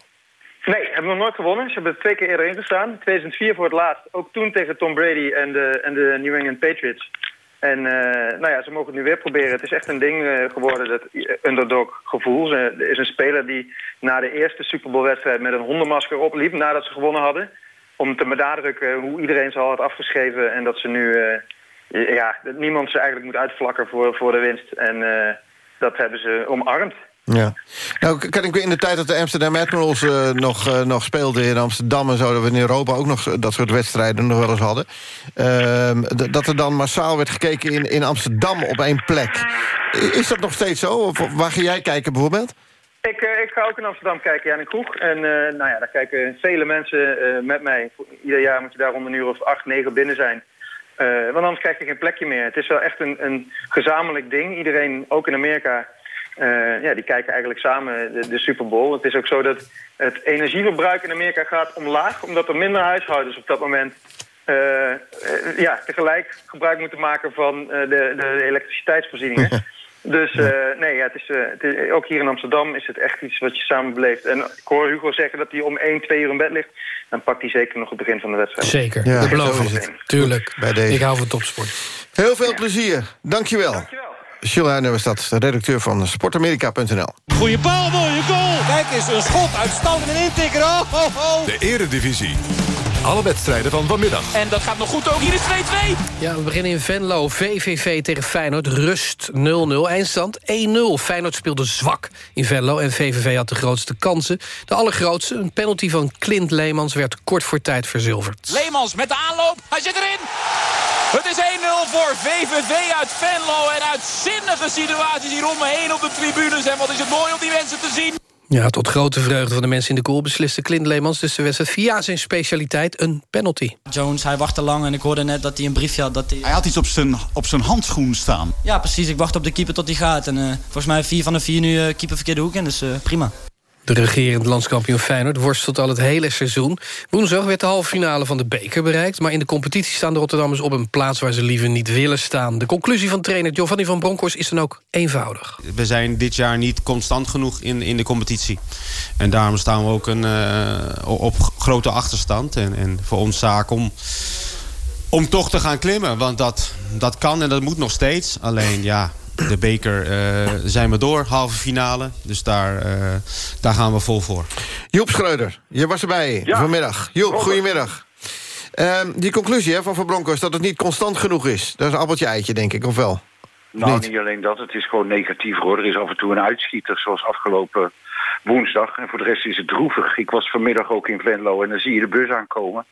Nee, hebben nog nooit gewonnen. Ze hebben er twee keer eerder in gestaan. 2004 voor het laatst. Ook toen tegen Tom Brady en de, en de New England Patriots. En eh, nou ja, ze mogen het nu weer proberen. Het is echt een ding eh, geworden, dat underdog gevoel. Ze- Er is een speler die na de eerste Super Bowl wedstrijd met een hondenmasker opliep nadat ze gewonnen hadden. Om te benadrukken hoe iedereen ze al had afgeschreven en dat ze nu, eh, ja, dat niemand ze eigenlijk moet uitvlakken voor, voor de winst. En eh, dat hebben ze omarmd. Ja. Nou, kan ik in de tijd dat de Amsterdam Admirals eh, nog, nog speelden in Amsterdam en zo... dat we in Europa ook nog dat soort wedstrijden nog wel eens hadden... ehm, dat er dan massaal werd gekeken in, in Amsterdam op één plek. Is dat nog steeds zo? Of waar ga jij kijken bijvoorbeeld? Ik, eh, ik ga ook in Amsterdam kijken, in een kroeg. En eh, nou ja, daar kijken vele mensen eh, met mij. Ieder jaar moet je daar rond een uur of acht, negen binnen zijn. Want anders krijg je geen plekje meer. Het is wel echt een, een gezamenlijk ding. Iedereen, ook in Amerika, ja, die kijken eigenlijk samen de, de Super Bowl. Het is ook zo dat het energieverbruik in Amerika gaat omlaag... omdat er minder huishoudens op dat moment... ja, tegelijk gebruik moeten maken van de, de elektriciteitsvoorzieningen. [laughs] Dus eh, nee, ja, het is, eh, het is- ook hier in Amsterdam is het echt iets wat je samen beleeft. En ik hoor Hugo zeggen dat hij om 1, 2 uur in bed ligt. Dan pakt hij zeker nog het begin van de wedstrijd. Zeker, Ja, dat beloof ik. het. Tuurlijk. Bij deze. Ik hou van topsport. Heel veel plezier. Dankjewel. Dankjewel. Jules Heijnen was dat, redacteur van sportamerika.nl. Goeie bal, mooie goal. Kijk eens, een schot, uitstand en intikker. Oh, oh, oh. De Eredivisie. Alle wedstrijden van vanmiddag. En dat gaat nog goed ook. Hier is 2-2. Ja, we beginnen in Venlo. VVV tegen Feyenoord. Rust 0-0. Eindstand 1-0. Feyenoord speelde zwak in Venlo en VVV had de grootste kansen. De allergrootste, een penalty van Clint Leemans... werd kort voor tijd verzilverd. Leemans met de aanloop. Hij zit erin. Het is 1-0 voor VVV uit Venlo. En uitzinnige situaties hier om me heen op de tribunes. En wat is het mooi om die mensen te zien. Ja, tot grote vreugde van de mensen in de goal... besliste Clint Leemans dus de wedstrijd via zijn specialiteit een penalty. Jones, hij wachtte lang en ik hoorde net dat hij een briefje had. Dat hij... Hij had iets op zijn, op zijn handschoen staan. Ja, precies. Ik wacht op de keeper tot hij gaat. En eh, volgens mij vier van de vier nu eh, keeper verkeerde hoek in, dus eh, prima. De regerend landskampioen Feyenoord worstelt al het hele seizoen. Woensdag werd de halve finale van de beker bereikt... maar in de competitie staan de Rotterdammers op een plaats... waar ze liever niet willen staan. De conclusie van trainer Giovanni van Bronckhorst is dan ook eenvoudig. We zijn dit jaar niet constant genoeg in, in de competitie. En daarom staan we ook een, eh, op grote achterstand. En, en voor ons zaak om, om toch te gaan klimmen. Want dat, dat kan en dat moet nog steeds. Alleen ja, de beker eh, zijn we door, halve finale. Dus daar, eh, daar gaan we vol voor. Joep Schreuder, je was erbij vanmiddag. Joep, goedemiddag. Ehm, die conclusie hè, van Van Bronckhorst dat het niet constant genoeg is. Dat is een appeltje eitje, denk ik, of wel? Nou, Niet. niet. alleen dat. Het is gewoon negatief hoor. Er is af en toe een uitschieter, zoals afgelopen woensdag. En voor de rest is het droevig. Ik was vanmiddag ook in Venlo en dan zie je de bus aankomen.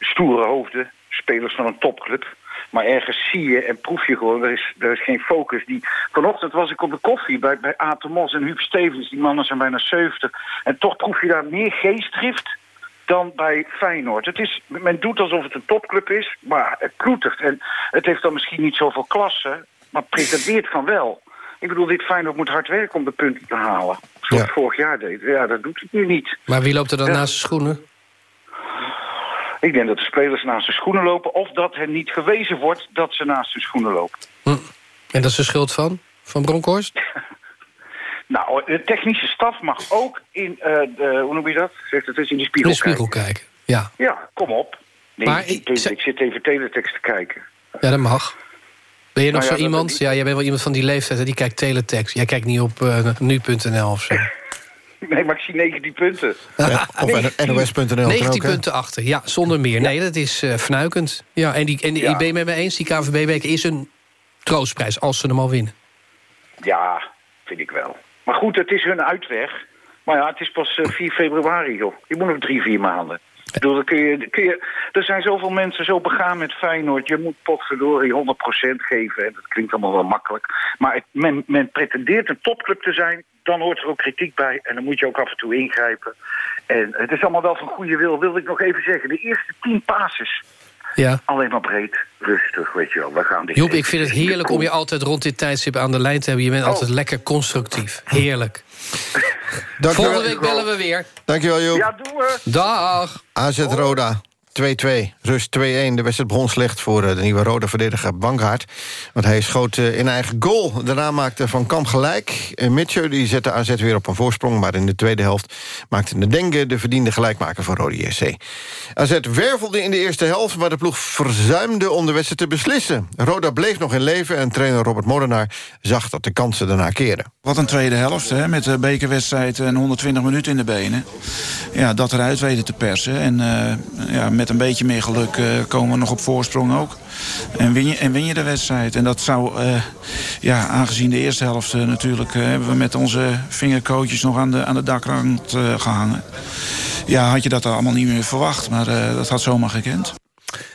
Stoere hoofden, spelers van een topclub. Maar ergens zie je en proef je gewoon, er is, er is geen focus. Die, vanochtend was ik op de koffie bij, bij Aten Mos en Huub Stevens. Die mannen zijn bijna 70. En toch proef je daar meer geestdrift dan bij Feyenoord. Het is, men doet alsof het een topclub is, maar het ploetert. En het heeft dan misschien niet zoveel klasse, maar pretendeert van wel. Ik bedoel, dit Feyenoord moet hard werken om de punten te halen. Zoals het vorig jaar deed. Ja, dat doet het nu niet. Maar wie loopt er dan Ja. naast zijn schoenen? Ik denk dat de spelers naast hun schoenen lopen... of dat hen niet gewezen wordt dat ze naast hun schoenen lopen. En dat is de schuld van? Van Bronkhorst? [laughs] Nou, de technische staf mag ook in, eh, de, hoe noem je dat? Zegt het eens in de In spiegel, de spiegel kijken. kijken. Ja. Ja, kom op. Nee, Maar ik, ik, ik zit even teletext te kijken. ja, dat mag. Ben je nog Nou ja, zo iemand? Ja, jij bent wel iemand van die leeftijd, hè, die kijkt teletext. Jij kijkt niet op eh, nu.nl of zo. [laughs] Nee, maar ik zie 19 punten. of nos.nl. 19 punten achter, ja, zonder meer. Nee, dat is eh fnuikend. Ja, en die, en die, Ja. ben je met me eens? Die KNVB-beker is een troostprijs als ze hem al winnen. Ja, vind ik wel. Maar goed, het is hun uitweg. Maar ja, het is pas eh, 4 februari, joh. Je moet nog drie, vier maanden. Ik bedoel, kun je, kun je, er zijn zoveel mensen zo begaan met Feyenoord. Je moet potverdorie 100% geven. En dat klinkt allemaal wel makkelijk. Maar men, men pretendeert een topclub te zijn. Dan hoort er ook kritiek bij. En dan moet je ook af en toe ingrijpen. En het is allemaal wel van goede wil. Wil ik nog even zeggen. De eerste tien passes. Ja. Alleen maar breed. Rustig, weet je wel. We gaan dit Joep, ik vind het heerlijk om je altijd rond dit tijdstip aan de lijn te hebben. Je bent Oh. altijd lekker constructief. Heerlijk. Volgende week bellen we weer. Dankjewel, Joep. Ja, doen we. Dag. AZ Roda. 2-2, rust 2-1. De wedstrijd begon slecht voor eh, de nieuwe rode verdediger Bankhaart. Want hij schoot eh, in eigen goal. Daarna maakte Van Kamp gelijk. Mitchell die zette AZ weer op een voorsprong. Maar in de tweede helft maakte de Denge de verdiende gelijkmaker van Rode JC. AZ wervelde in de eerste helft, maar de ploeg verzuimde om de wedstrijd te beslissen. Roda bleef nog in leven en trainer Robert Molenaar zag dat de kansen daarna keren. Wat een tweede helft, hè, met de bekerwedstrijd en 120 minuten in de benen. Ja, dat eruit weten te persen. En eh, ja, met een beetje meer geluk eh, komen we nog op voorsprong ook. En win je, en win je de wedstrijd. En dat zou, eh, ja, aangezien de eerste helft eh, natuurlijk... hebben we met onze vingerkootjes nog aan de, aan de dakrand eh, gehangen. Ja, had je dat allemaal niet meer verwacht. Maar dat had zomaar gekend.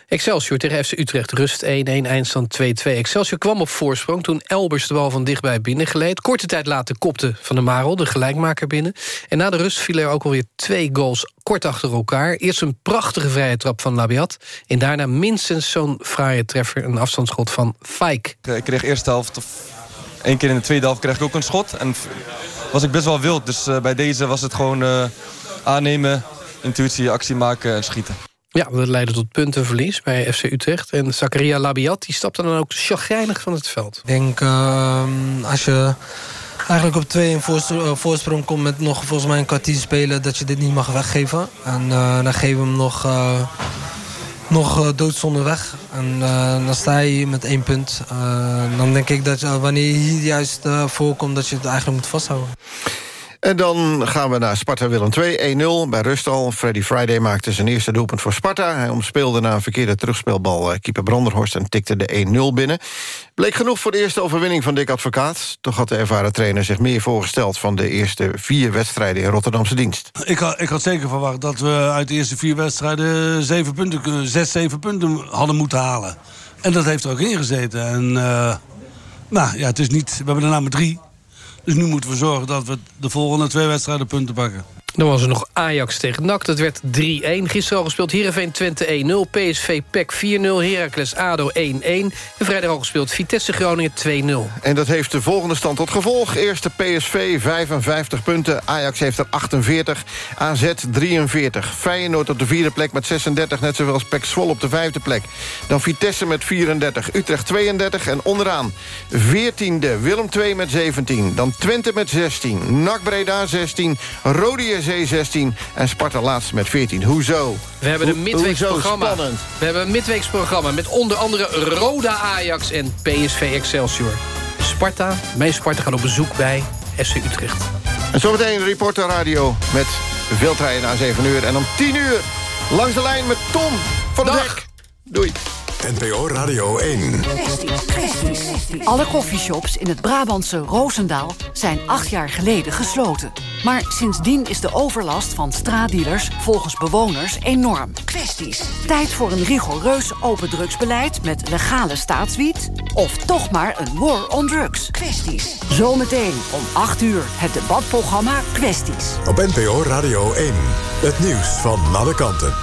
Excelsior tegen FC Utrecht, rust 1-1, eindstand 2-2. Excelsior kwam op voorsprong toen Elbers de bal van dichtbij binnengeleed. Korte tijd later kopte Van der Marel de gelijkmaker binnen. En na de rust vielen er ook alweer twee goals kort achter elkaar. Eerst een prachtige vrije trap van Labiat. En daarna minstens zo'n fraaie treffer, een afstandsschot van Fijk. Ik kreeg eerste helft, of één keer in de tweede helft kreeg ik ook een schot. En was ik best wel wild, dus eh, bij deze was het gewoon eh, aannemen, intuïtie, actie maken en schieten. Ja, dat leidde tot puntenverlies bij FC Utrecht. En Zakaria Labiat die stapte dan ook chagrijnig van het veld. Ik denk ehm, als je eigenlijk op 2 in voorsprong, eh, voorsprong komt met nog volgens mij een kwartier spelen, dat je dit niet mag weggeven. En eh, dan geven we hem nog, eh, nog doodzonde weg. En dan sta je met één punt. Dan denk ik dat wanneer je hier juist voorkomt, dat je het eigenlijk moet vasthouden. En dan gaan we naar Sparta Willem 2, 1-0 bij rust al. Freddy Friday maakte zijn eerste doelpunt voor Sparta. Hij omspeelde na een verkeerde terugspelbal eh, keeper Branderhorst... en tikte de 1-0 binnen. Bleek genoeg voor de eerste overwinning van Dick Advocaat. Toch had de ervaren trainer zich meer voorgesteld... van de eerste vier wedstrijden in Rotterdamse dienst. Ik had, ik had zeker verwacht dat we uit de eerste vier wedstrijden... Zeven punten, zes, zeven punten hadden moeten halen. En dat heeft er ook in gezeten. En, uh, nou ja, het is niet, we hebben er namelijk drie. Dus nu moeten we zorgen dat we de volgende twee wedstrijden punten pakken. Dan was er nog Ajax tegen NAC, dat werd 3-1. Gisteren al gespeeld Heerenveen Twente 1-0, PSV PEC 4-0... Heracles ADO 1-1 en vrijdag al gespeeld Vitesse Groningen 2-0. En dat heeft de volgende stand tot gevolg. Eerste PSV 55 punten, Ajax heeft er 48, AZ 43. Feyenoord op de vierde plek met 36, net zoveel als PEC Zwolle op de vijfde plek. Dan Vitesse met 34, Utrecht 32 en onderaan 14e Willem 2 met 17. Dan Twente met 16, NAC Breda 16, Rode JC 16 en Sparta laatst met 14. Hoezo? We hebben een Ho- midweeks hoezo programma. spannend? We hebben een midweeks programma met onder andere Roda Ajax en PSV Excelsior. Sparta, mijn Sparta gaat op bezoek bij SC Utrecht. En zometeen Reporter Radio met veeltreinen na 7 uur. En om 10 uur langs de lijn met Tom van het Hek. Doei. NPO Radio 1. Alle koffieshops in het Brabantse Roosendaal zijn acht jaar geleden gesloten. Maar sindsdien is de overlast van straatdealers volgens bewoners enorm. Kwesties. Tijd voor een rigoureus open drugsbeleid met legale staatswiet? Of toch maar een war on drugs? Kwesties. Zometeen om 8 uur het debatprogramma Kwesties. Op NPO Radio 1. Het nieuws van alle kanten.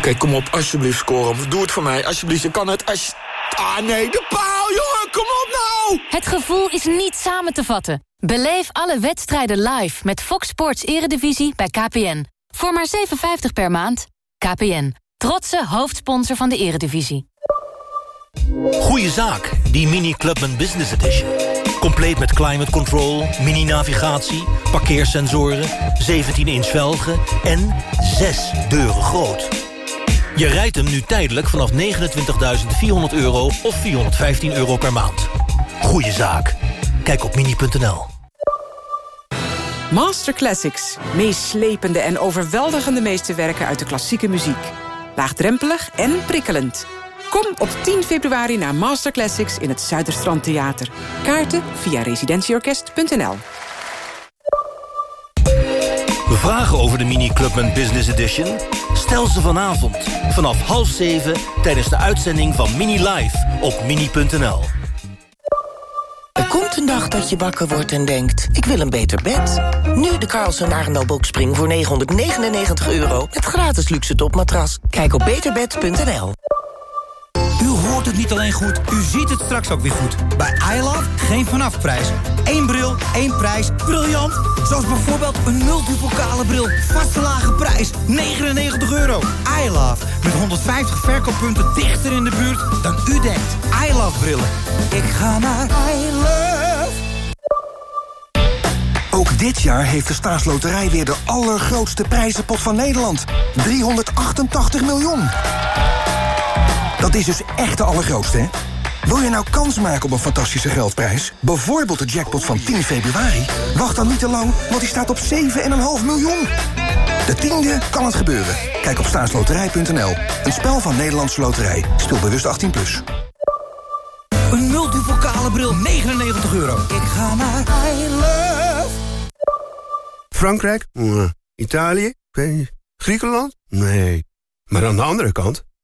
Oké, kom op, alsjeblieft scoren. Doe het voor mij, alsjeblieft. Je kan het, als... Ah, nee, de paal, jongen, kom op nou! Het gevoel is niet samen te vatten. Beleef alle wedstrijden live met Fox Sports Eredivisie bij KPN. Voor maar 7,50 per maand. KPN, trotse hoofdsponsor van de Eredivisie. Goeie zaak, die Mini Clubman Business Edition. Compleet met climate control, mini-navigatie, parkeersensoren... 17-inch velgen en 6 deuren groot. Je rijdt hem nu tijdelijk vanaf 29.400 euro of 415 euro per maand. Goeie zaak. Kijk op mini.nl. Master Classics. Meeslepende en overweldigende meesterwerken uit de klassieke muziek. Laagdrempelig en prikkelend. Kom op 10 februari naar Master Classics in het Zuiderstrand Theater. Kaarten via residentieorkest.nl Vragen over de Mini Clubman Business Edition? Stel ze vanavond vanaf half zeven tijdens de uitzending van Mini Live op mini.nl. Er komt een dag dat je wakker wordt en denkt, ik wil een beter bed. Nu de Carlsen Arendal Boxspring voor 999 euro... met gratis luxe topmatras. Kijk op beterbed.nl. Hoort het niet alleen goed, u ziet het straks ook weer goed. Bij iLove geen vanafprijs. Eén bril, één prijs. Briljant! Zoals bijvoorbeeld een multipokale bril. Vaste lage prijs, 99 euro. iLove, met 150 verkooppunten dichter in de buurt dan u denkt. iLove brillen. Ik ga naar iLove. Ook dit jaar heeft de staatsloterij weer de allergrootste prijzenpot van Nederland. 388 miljoen. Dat is dus echt de allergrootste, hè? Wil je nou kans maken op een fantastische geldprijs? Bijvoorbeeld de jackpot van 10 februari? Wacht dan niet te lang, want die staat op 7,5 miljoen. De tiende kan het gebeuren. Kijk op staatsloterij.nl. Een spel van Nederlandse Loterij. Speel bewust 18+. Plus. Een multipokale bril, 99 euro. Ik ga naar iLove. Frankrijk? Nee. Italië? Griekenland? Nee. Maar aan de andere kant,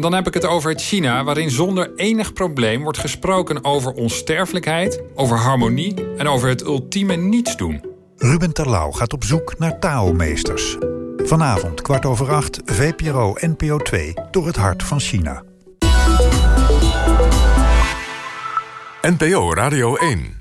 En dan heb ik het over het China waarin zonder enig probleem wordt gesproken over onsterfelijkheid, over harmonie en over het ultieme niets doen. Ruben Terlouw gaat op zoek naar taalmeesters. Vanavond kwart over acht, VPRO NPO 2, door het hart van China. NPO Radio 1.